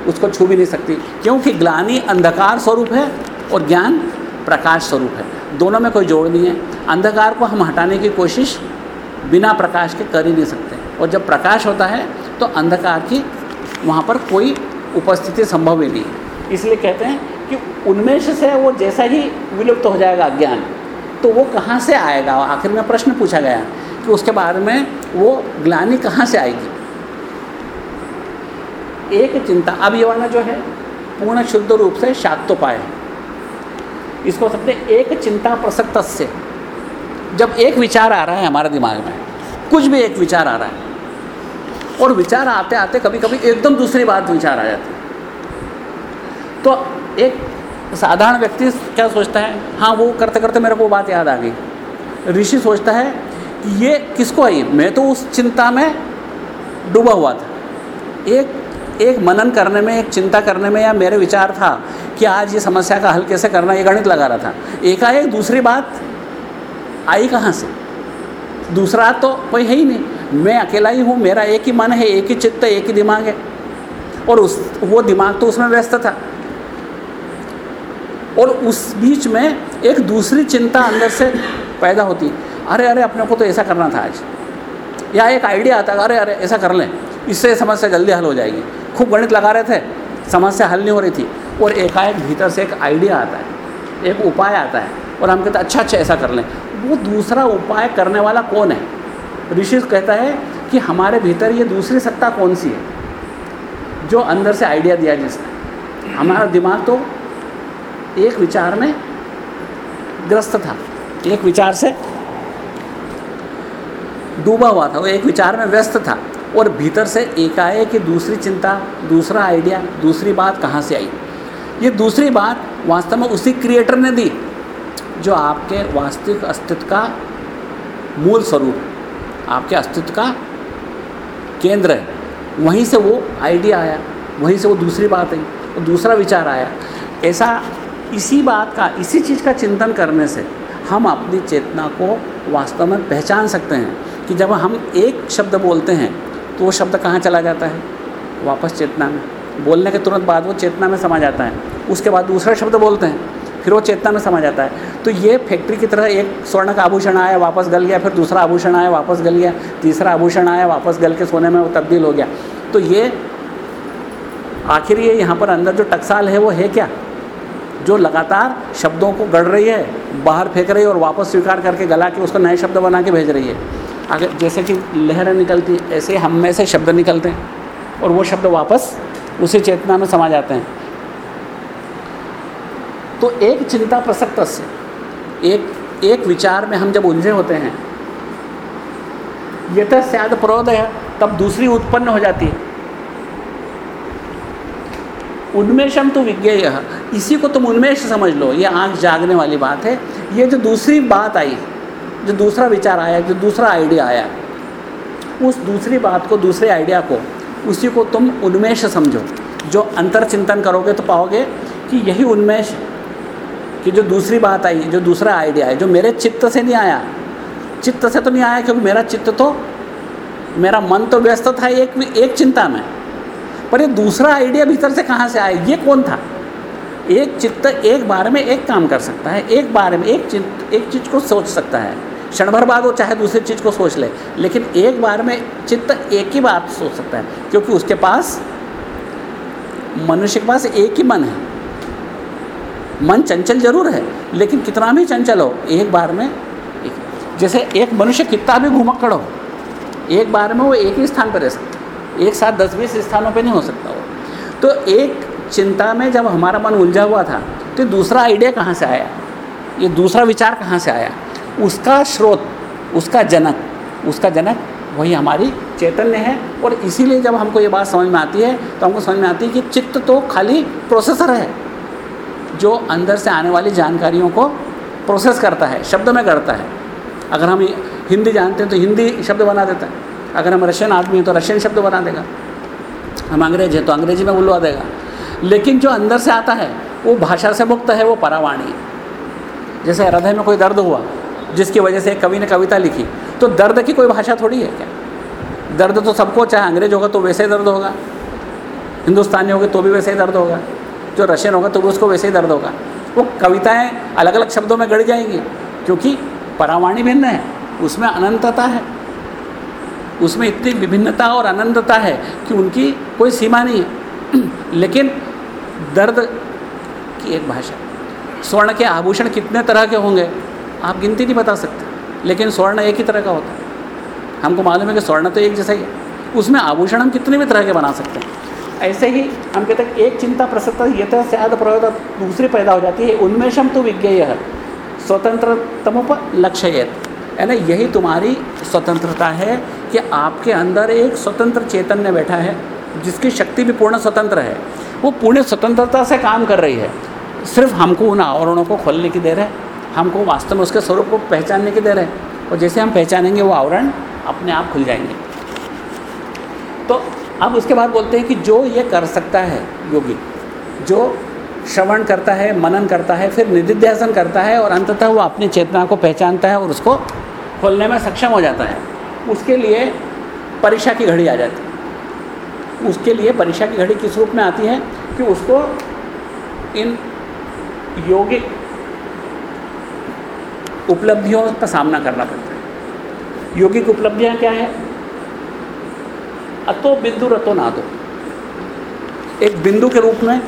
उसको छू भी नहीं सकती। क्योंकि ग्लानी अंधकार स्वरूप है और ज्ञान प्रकाश स्वरूप है। दोनों में कोई जोड़ नहीं है। अंधकार को हम हटाने की कोशिश बिना प्रकाश के कर ही नहीं सकते। और जब प्रकाश होता है तो अंधकार की वहाँ पर कोई उपस्थिति संभव ही नहीं है। इसलिए कहते हैं कि उन्मेष से वो जैसा ही विलुप्त हो जाएगा अज्ञान तो वो कहाँ से आएगा? आखिर में प्रश्न पूछा गया कि उसके बाद में वो ग्लानी कहाँ से आएगी? एक चिंता। अब ये वाला जो है, पूर्ण शुद्ध रूप से शाक्तोपाय है। इसको सकते एक चिंता प्रसक्त से जब एक विचार आ रहा है हमारे दिमाग में, कुछ भी एक विचार आ रहा है, और विचार आते आते कभी कभी एकदम दूसरी बात विचार आ जाती तो एक साधारण व्यक्ति क्या सोचता है हाँ वो करते करते मेरे को बात याद आ गई। ऋषि सोचता है कि ये किसको आई मैं तो उस चिंता में डूबा हुआ था। एक एक मनन करने में, एक चिंता करने में या मेरे विचार था कि आज ये समस्या का हल कैसे करना ये गणित लगा रहा था। एकाएक दूसरी बात, आई कहाँ से? दूसरा तो कोई है ही नहीं। मैं अकेला ही हूँ, मेरा एक ही मन है, एक ही चित्त, एक ही दिमाग है। और उस, वो दिमाग तो उसमें व्यस्त था। और उस बीच में एक दूसरी चिंता अंदर से पैदा होती। अरे अरे, अपने को तो ऐसा करना था आज। या एक आइडिया आता, अरे अरे, ऐसा कर लें। इससे समस्या जल्दी हल हो जाएगी। खूब गणित लगा रहे थे, समस्या हल नहीं हो रही थी। और एकाएक भीतर से एक आइडिया आता है, एक उपाय आता है, और हम कहते अच्छा अच्छा ऐसा कर लें। वो दूसरा उपाय करने वाला कौन है? ऋषि कहता है कि हमारे भीतर ये दूसरी सत्ता कौन सी है? जो अंदर से आइडिया दिया जिसने। हमारा दिमाग तो एक विचार में ग्रस्त था, एक विचार से डूबा हुआ था, वो एक विचार में व्यस्त था। और भीतर से एकाएक की दूसरी चिंता, दूसरा आइडिया, दूसरी बात कहाँ से आई? ये दूसरी बात वास्तव में उसी क्रिएटर ने दी, जो आपके वास्तविक अस्तित्व का मूल स्वरूप आपके अस्तित्व का केंद्र है। वहीं से वो आइडिया आया, वहीं से वो दूसरी बात आई, वो दूसरा विचार आया। ऐसा इसी बात का, इसी चीज़ का चिंतन करने से हम अपनी चेतना को वास्तव में पहचान सकते हैं कि जब हम एक शब्द बोलते हैं तो वो शब्द कहाँ चला जाता है? वापस चेतना में। बोलने के तुरंत बाद वो चेतना में समा जाता है। उसके बाद दूसरा शब्द बोलते हैं, फिर वो चेतना में समा जाता है। तो ये फैक्ट्री की तरह एक स्वर्ण का आभूषण आया, वापस गल गया, फिर दूसरा आभूषण आया, वापस गल गया, तीसरा आभूषण आया, वापस गल के सोने में वो तब्दील हो गया। तो ये आखिर ये यहाँ पर अंदर जो टकसाल है, वो है क्या? जो लगातार शब्दों को गढ़ रही है, बाहर फेंक रही है और वापस स्वीकार करके गला के उसको नए शब्द बना के भेज रही है। अगर जैसे कि लहरें निकलती ऐसे हम में से शब्द निकलते हैं और वो शब्द वापस उसी चेतना में समा जाते हैं। तो एक चिंता प्रसक्त से एक एक विचार में हम जब उलझे होते हैं यथ स्याद प्रोदय तब दूसरी उत्पन्न हो जाती है। उन्मेषम तो विज्ञेय, इसी को तुम उन्मेष समझ लो, ये आँख जागने वाली बात है। ये जो दूसरी बात आई जो दूसरा विचार आया, जो दूसरा आइडिया आया, उस दूसरी बात को, दूसरे आइडिया को, उसी को तुम उन्मेष समझो। जो अंतर चिंतन करोगे तो पाओगे कि यही उन्मेष कि जो दूसरी बात आई, जो दूसरा आइडिया है, जो मेरे चित्त से नहीं आया। चित्त से तो नहीं आया क्योंकि मेरा चित्त तो मेरा मन तो व्यस्त था, एक एक चिंता में। पर ये दूसरा आइडिया भीतर से कहाँ से आया? ये कौन था? एक चित्त एक बार में एक काम कर सकता है, एक बार में एक चित्त, एक चीज़ को सोच सकता है। क्षण भर बाद वो चाहे दूसरी चीज़ को सोच ले। लेकिन एक बार में चित्त एक ही बात सोच सकता है, क्योंकि उसके पास, मनुष्य के पास एक ही मन है। मन चंचल ज़रूर है, लेकिन कितना भी चंचल हो, एक बार में एक, जैसे एक मनुष्य कितना भी घुमक्कड़ हो, एक बार में वो एक ही स्थान पर रह सकता एक साथ दस बीस स्थानों पर नहीं हो सकता वो। तो एक चिंता में जब हमारा मन उलझा हुआ था तो दूसरा आइडिया कहाँ से आया? ये दूसरा विचार कहाँ से आया? उसका स्रोत, उसका जनक उसका जनक वही हमारी चैतन्य है। और इसीलिए जब हमको ये बात समझ में आती है तो हमको समझ में आती है कि चित्त तो खाली प्रोसेसर है, जो अंदर से आने वाली जानकारियों को प्रोसेस करता है, शब्द में करता है। अगर हम हिंदी जानते हैं तो हिंदी शब्द बना देता है। अगर हम रशियन आदमी हैं तो रशियन शब्द बना देगा। हम अंग्रेज़ हैं तो अंग्रेज़ी में बुलवा देगा। लेकिन जो अंदर से आता है, वो भाषा से मुक्त है, वो परावाणी जैसे हृदय में कोई दर्द हुआ जिसकी वजह से कवि ने कविता लिखी। तो दर्द की कोई भाषा थोड़ी है क्या? दर्द तो सबको, चाहे अंग्रेज़ होगा तो वैसे ही दर्द होगा। हिंदुस्तानी होगा तो भी वैसे ही दर्द होगा। जो रशियन होगा तो भी उसको वैसे ही दर्द होगा। वो कविताएँ अलग अलग शब्दों में गढ़ जाएँगी, क्योंकि परावाणी भिन्न है, उसमें अनंतता है। उसमें इतनी विभिन्नता और अनंतता है कि उनकी कोई सीमा नहीं है। [clears throat] लेकिन दर्द की एक भाषा। स्वर्ण के आभूषण कितने तरह के होंगे? आप गिनती नहीं बता सकते, लेकिन स्वर्ण एक ही तरह का होता है। हमको मालूम है कि स्वर्ण तो एक जैसा ही है। उसमें आभूषण हम कितने भी तरह के बना सकते हैं। ऐसे ही हम कहते हैं एक चिंता प्रसक्त यथ स्याद प्रयोग दूसरी पैदा हो जाती है उन्मेषम तो विज्ञेय है स्वतंत्रतम लक्ष्य है। यानी यही तुम्हारी स्वतंत्रता है कि आपके अंदर एक स्वतंत्र चैतन्य बैठा है, जिसकी शक्ति भी पूर्ण स्वतंत्र है। वो पूर्ण स्वतंत्रता से काम कर रही है। सिर्फ़ हमको उन आवरणों को खोलने की देर है। हमको वास्तव में उसके स्वरूप को पहचानने की देर है। और जैसे हम पहचानेंगे वो आवरण, अपने आप खुल जाएँगे। तो अब उसके बाद बोलते हैं कि जो ये कर सकता है, योगी, जो श्रवण करता है, मनन करता है, फिर निधिध्यासन करता है और अंततः वो अपनी चेतना को पहचानता है और उसको खोलने में सक्षम हो जाता है। उसके लिए परीक्षा की घड़ी आ जाती है। उसके लिए परीक्षा की घड़ी किस रूप में आती है कि उसको इन योगिक उपलब्धियों का सामना करना पड़ता है। योगिक उपलब्धियाँ क्या है? अतो बिंदु रतो ना दो एक बिंदु के रूप में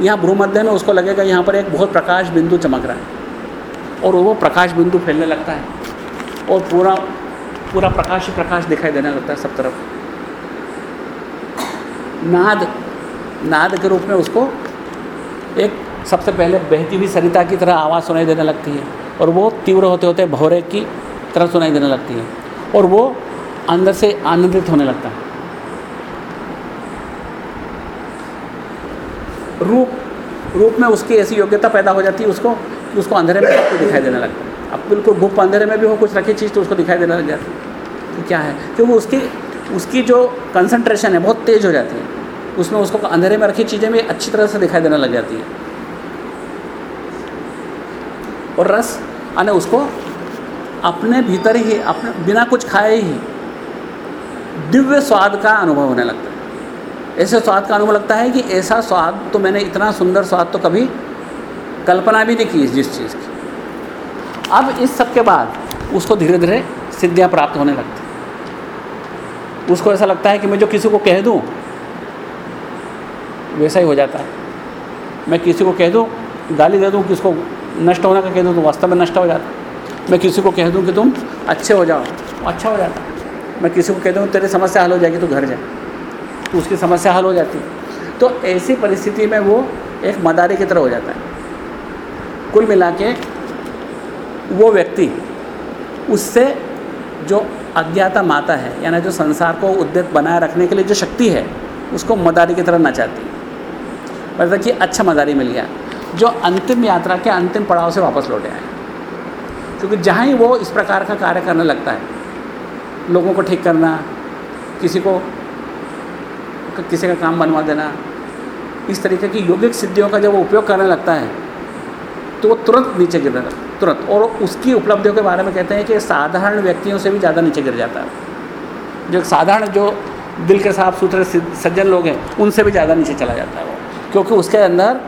यहाँ भ्रूमध्य में उसको लगेगा यहाँ पर एक बहुत प्रकाश बिंदु चमक रहा है और वो प्रकाश बिंदु फैलने लगता है और पूरा पूरा प्रकाश ही प्रकाश दिखाई देने लगता है सब तरफ़। नाद नाद के रूप में उसको एक सबसे पहले बहती हुई सरिता की तरह आवाज़ सुनाई देने लगती है। और वो तीव्र होते होते भौरे की तरह सुनाई देने लगती है और वो अंदर से आनंदित होने लगता है। रूप रूप में उसकी ऐसी योग्यता पैदा हो जाती है, उसको कि उसको अंधेरे में सब दिखाई देने लगता है। अब बिल्कुल गुप्त अंधेरे में भी हो, कुछ रखी चीज़ तो उसको दिखाई देने लग जाती है क्या है। क्योंकि उसकी उसकी जो कंसंट्रेशन है, बहुत तेज़ हो जाती है। उसमें उसको अंधेरे में रखी चीज़ें भी अच्छी तरह से दिखाई देने लग जाती है। और रस यानी उसको अपने भीतर ही, अपने बिना कुछ खाए ही दिव्य स्वाद का अनुभव होने लगता है। ऐसे स्वाद का अनुभव लगता है कि ऐसा स्वाद तो मैंने इतना सुंदर स्वाद तो कभी कल्पना भी नहीं की जिस चीज़ की। अब इस सब के बाद उसको धीरे धीरे सिद्धियाँ प्राप्त होने लगती उसको ऐसा लगता है कि मैं जो किसी को कह दूँ, वैसा ही हो जाता है। मैं किसी को कह दूँ, गाली दे दूँ किसको नष्ट होने का कह दूँ तो वास्तव में नष्ट हो जाता मैं किसी को कह दूँ कि तुम अच्छे हो जाओ। अच्छा हो जाता मैं किसी को कह दूँ तेरी समस्या हल हो जाएगी तो घर जा। तो उसकी समस्या हल हो जाती है। तो ऐसी परिस्थिति में वो एक मदारी की तरह हो जाता है। कुल मिला के वो व्यक्ति उससे जो अज्ञाता माता है यानी जो संसार को उद्यत बनाए रखने के लिए जो शक्ति है उसको मदारी की तरह नचाती है मतलब कि अच्छा मदारी मिल गया। जो अंतिम यात्रा के अंतिम पड़ाव से वापस लौटे आए क्योंकि जहाँ ही वो इस प्रकार का कार्य करने लगता है, लोगों को ठीक करना, किसी को, किसी का काम बनवा देना, इस तरीके की योगिक सिद्धियों का जब वो उपयोग करने लगता है तो वो तुरंत नीचे गिरने लगता तुरंत। और उसकी उपलब्धियों के बारे में कहते हैं कि साधारण व्यक्तियों से भी ज़्यादा नीचे गिर जाता है। जो साधारण, जो दिल के साफ़ सुथरे सज्जन लोग हैं, उनसे भी ज़्यादा नीचे चला जाता है वो, क्योंकि उसके अंदर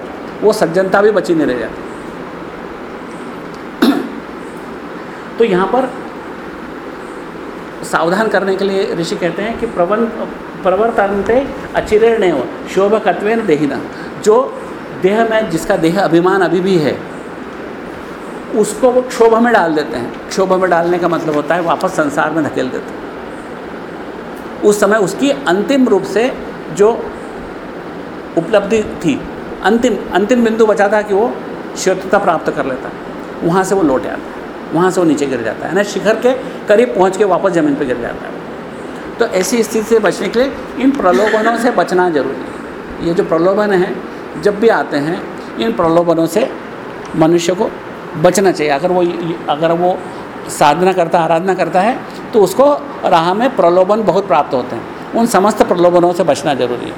वो सज्जनता भी बची नहीं रह जाती [clears throat] तो यहाँ पर सावधान करने के लिए ऋषि कहते हैं कि प्रवन प्रवर्तनते अचिरे नहीं हो शोभ कत्वेन देहिना। जो देह में, जिसका देह अभिमान अभी भी है, उसको वो क्षोभ में डाल देते हैं। क्षोभ में डालने का मतलब होता है वापस संसार में धकेल देते हैं। उस समय उसकी अंतिम रूप से जो उपलब्धि थी अंतिम अंतिम बिंदु बचा था कि वो श्वेतता प्राप्त कर लेता है। वहाँ से वो लौट आता है। वहाँ से वो नीचे गिर जाता है। ना शिखर के करीब पहुँच के वापस ज़मीन पर गिर जाता है। तो ऐसी स्थिति से बचने के लिए इन प्रलोभनों से बचना ज़रूरी है। ये जो प्रलोभन हैं, जब भी आते हैं, इन प्रलोभनों से मनुष्य को बचना चाहिए। अगर वो अगर वो साधना करता, आराधना करता है तो उसको राह में प्रलोभन बहुत प्राप्त होते हैं। उन समस्त प्रलोभनों से बचना ज़रूरी है।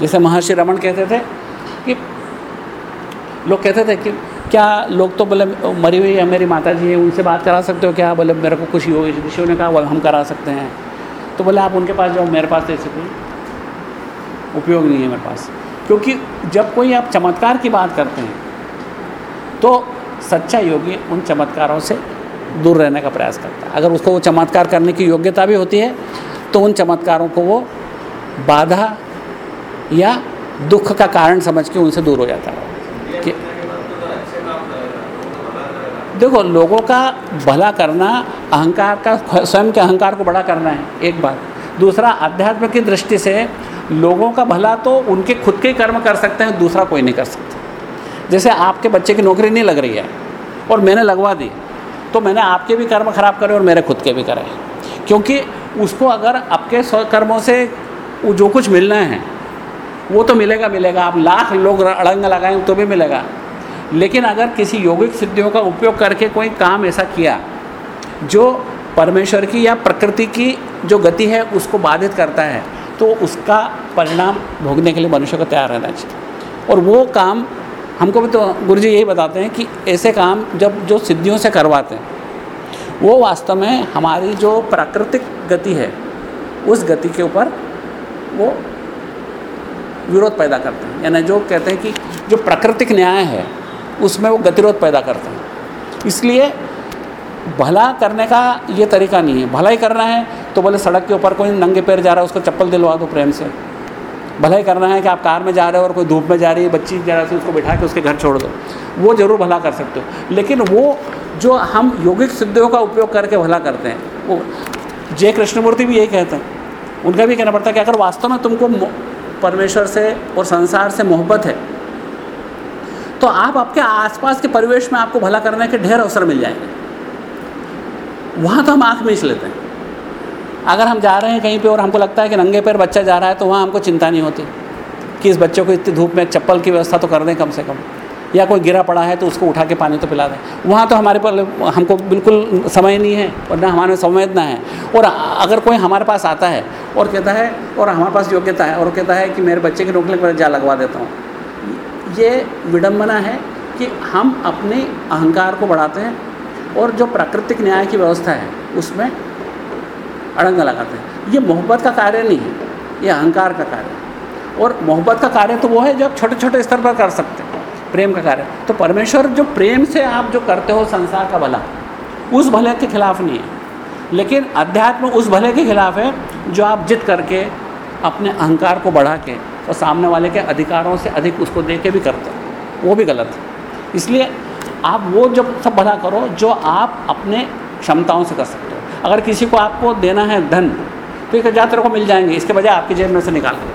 जैसे महर्षि रमन कहते थे लोग कहते थे कि क्या लोग तो बोले, मरी हुई है मेरी माता जी है उनसे बात करा सकते हो क्या? बोले, मेरे को कुछ योग ऋषियों ने कहा हम करा सकते हैं। तो बोले, आप उनके पास जाओ, मेरे पास ऐसे कोई उपयोग नहीं है मेरे पास। क्योंकि जब कोई आप चमत्कार की बात करते हैं तो सच्चा योगी उन चमत्कारों से दूर रहने का प्रयास करता है। अगर उसको वो चमत्कार करने की योग्यता भी होती है तो उन चमत्कारों को वो बाधा या दुख का कारण समझ के उनसे दूर हो जाता है कि देखो, लोगों का भला करना, अहंकार का, स्वयं के अहंकार को बड़ा करना है, एक बात। दूसरा अध्यात्म की दृष्टि से लोगों का भला तो उनके खुद के कर्म कर सकते हैं, दूसरा कोई नहीं कर सकता। जैसे आपके बच्चे की नौकरी नहीं लग रही है, और मैंने लगवा दी तो मैंने आपके भी कर्म खराब करे और मेरे खुद के भी करे। क्योंकि उसको अगर आपके स्वकर्मों से जो कुछ मिलना है, वो तो मिलेगा मिलेगा। आप लाख लोग अड़ंग लगाएँ तो भी मिलेगा। लेकिन अगर किसी यौगिक सिद्धियों का उपयोग करके कोई काम ऐसा किया, जो परमेश्वर की या प्रकृति की जो गति है, उसको बाधित करता है तो उसका परिणाम भोगने के लिए मनुष्य को तैयार रहना चाहिए। और वो काम, हमको भी तो गुरु जी यही बताते हैं कि ऐसे काम जब जो सिद्धियों से करवाते हैं, वो वास्तव में हमारी जो प्राकृतिक गति है, उस गति के ऊपर वो विरोध पैदा करते हैं। यानी जो कहते हैं कि जो प्राकृतिक न्याय है उसमें वो गतिरोध पैदा करते हैं। इसलिए भला करने का ये तरीका नहीं है। भलाई करना है तो बोले सड़क के ऊपर कोई नंगे पैर जा रहा है, उसको चप्पल दिलवा दो प्रेम से। भलाई करना है कि आप कार में जा रहे हो और कोई धूप में जा रही है, बच्ची जा रही है उसको बिठा के उसके घर छोड़ दो। वो ज़रूर भला कर सकते हो। लेकिन वो जो हम यौगिक सिद्धियों का उपयोग करके भला करते हैं, वो जय कृष्णमूर्ति भी यही कहते हैं। उनका भी कहना पड़ता है कि अगर वास्तव में तुमको परमेश्वर से और संसार से मोहब्बत है तो आप आपके आसपास के परिवेश में आपको भला करने के ढेर अवसर मिल जाएँगे। वहाँ तो हम आँख मीच लेते हैं। अगर हम जा रहे हैं कहीं पे और हमको लगता है कि नंगे पैर बच्चा जा रहा है तो वहाँ हमको चिंता नहीं होती कि इस बच्चे को इतनी धूप में चप्पल की व्यवस्था तो कर दें कम से कम। या कोई गिरा पड़ा है तो उसको उठा के पानी तो पिला दें। वहाँ तो हमारे पर हमको बिल्कुल समय नहीं है और ना हमारे संवेदना है। और अगर कोई हमारे पास आता है और कहता है और हमारे पास योग्यता है और कहता है कि मेरे बच्चे की नौकरी पर जा लगवा देता हूँ। ये विडम्बना है कि हम अपने अहंकार को बढ़ाते हैं और जो प्राकृतिक न्याय की व्यवस्था है, उसमें अड़ंगा लगाते हैं। ये मोहब्बत का कार्य नहीं है, ये अहंकार का कार्य है। और मोहब्बत का कार्य तो वो है जो आप छोटे छोटे स्तर पर कर सकते हैं, प्रेम का कार्य। तो परमेश्वर जो प्रेम से आप जो करते हो संसार का भला, उस भले के खिलाफ नहीं है। लेकिन अध्यात्म उस भले के खिलाफ है जो आप जिद करके अपने अहंकार को बढ़ा के और सामने वाले के अधिकारों से अधिक उसको दे के भी करते वो भी गलत है। इसलिए आप वो जब सब भला करो, जो आप अपने क्षमताओं से कर सकते हो। अगर किसी को आपको देना है धन तो एक हज़ार को मिल जाएँगे। इसके बजाय आपकी जेब में से निकाल दो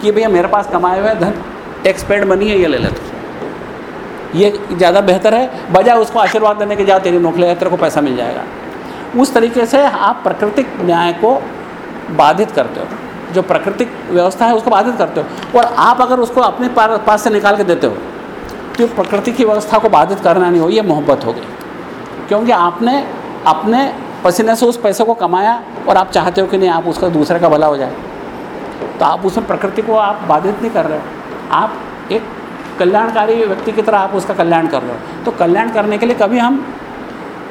कि भैया मेरे पास कमाए हुए धन टैक्स पेड मनी है, ये ले लेते तो ये ज़्यादा बेहतर है, बजाय उसको आशीर्वाद देने के जाओ तेरी नौकरी यात्रा को पैसा मिल जाएगा। उस तरीके से आप प्राकृतिक न्याय को बाधित करते हो, जो प्राकृतिक व्यवस्था है उसको बाधित करते हो, और आप अगर उसको अपने पास से निकाल के देते हो तो प्रकृति की व्यवस्था को बाधित करना नहीं हो, ये मोहब्बत हो गई। क्योंकि आपने अपने पसीने से उस पैसे को कमाया और आप चाहते हो कि नहीं, आप उसका दूसरे का भला हो जाए। तो आप उसमें प्रकृति को आप बाधित नहीं कर रहे हो। आप एक कल्याणकारी व्यक्ति की तरह आप उसका कल्याण कर रहे हो। तो कल्याण करने के लिए कभी हम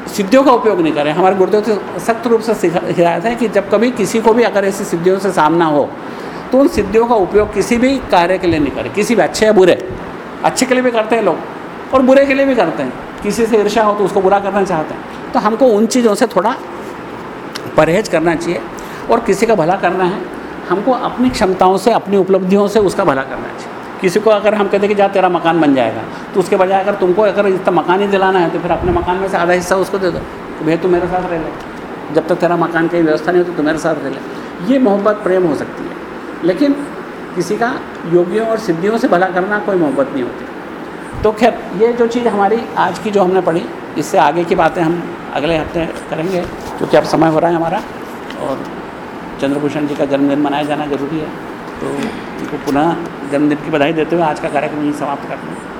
सिद्धियों का उपयोग नहीं करें। हमारे गुरुदेव से सख्त रूप से हिदायत है कि जब कभी किसी को भी अगर ऐसी सिद्धियों से सामना हो तो उन सिद्धियों का उपयोग किसी भी कार्य के लिए नहीं करें। किसी भी अच्छे या बुरे। अच्छे के लिए भी करते हैं लोग और बुरे के लिए भी करते हैं। किसी से ईर्षा हो तो उसको बुरा करना चाहते हैं। तो हमको उन चीज़ों से थोड़ा परहेज करना चाहिए और किसी का भला करना है, हमको अपनी क्षमताओं से, अपनी उपलब्धियों से उसका भला करना चाहिए। किसी को अगर हम कहते कि जा, तेरा मकान बन जाएगा तो उसके बजाय अगर तुमको अगर इतना मकान ही दिलाना है तो फिर अपने मकान में से आधा हिस्सा उसको दे दो। कि भैया, तू मेरे साथ रह ले। जब तक तेरा मकान की व्यवस्था नहीं होती तो मेरे साथ रह ले। ये मोहब्बत प्रेम हो सकती है, लेकिन किसी का योगियों और सिद्धियों से भला करना कोई मोहब्बत नहीं होती। तो खैर, ये जो चीज़ हमारी आज की जो हमने पढ़ी, इससे आगे की बातें हम अगले हफ़्ते करेंगे, क्योंकि अब समय हो रहा है हमारा, और चंद्रभूषण जी का जन्मदिन मनाया जाना ज़रूरी है। तो उनको पुनः जन्मदिन की बधाई देते हुए आज का कार्यक्रम यहीं समाप्त करते हैं।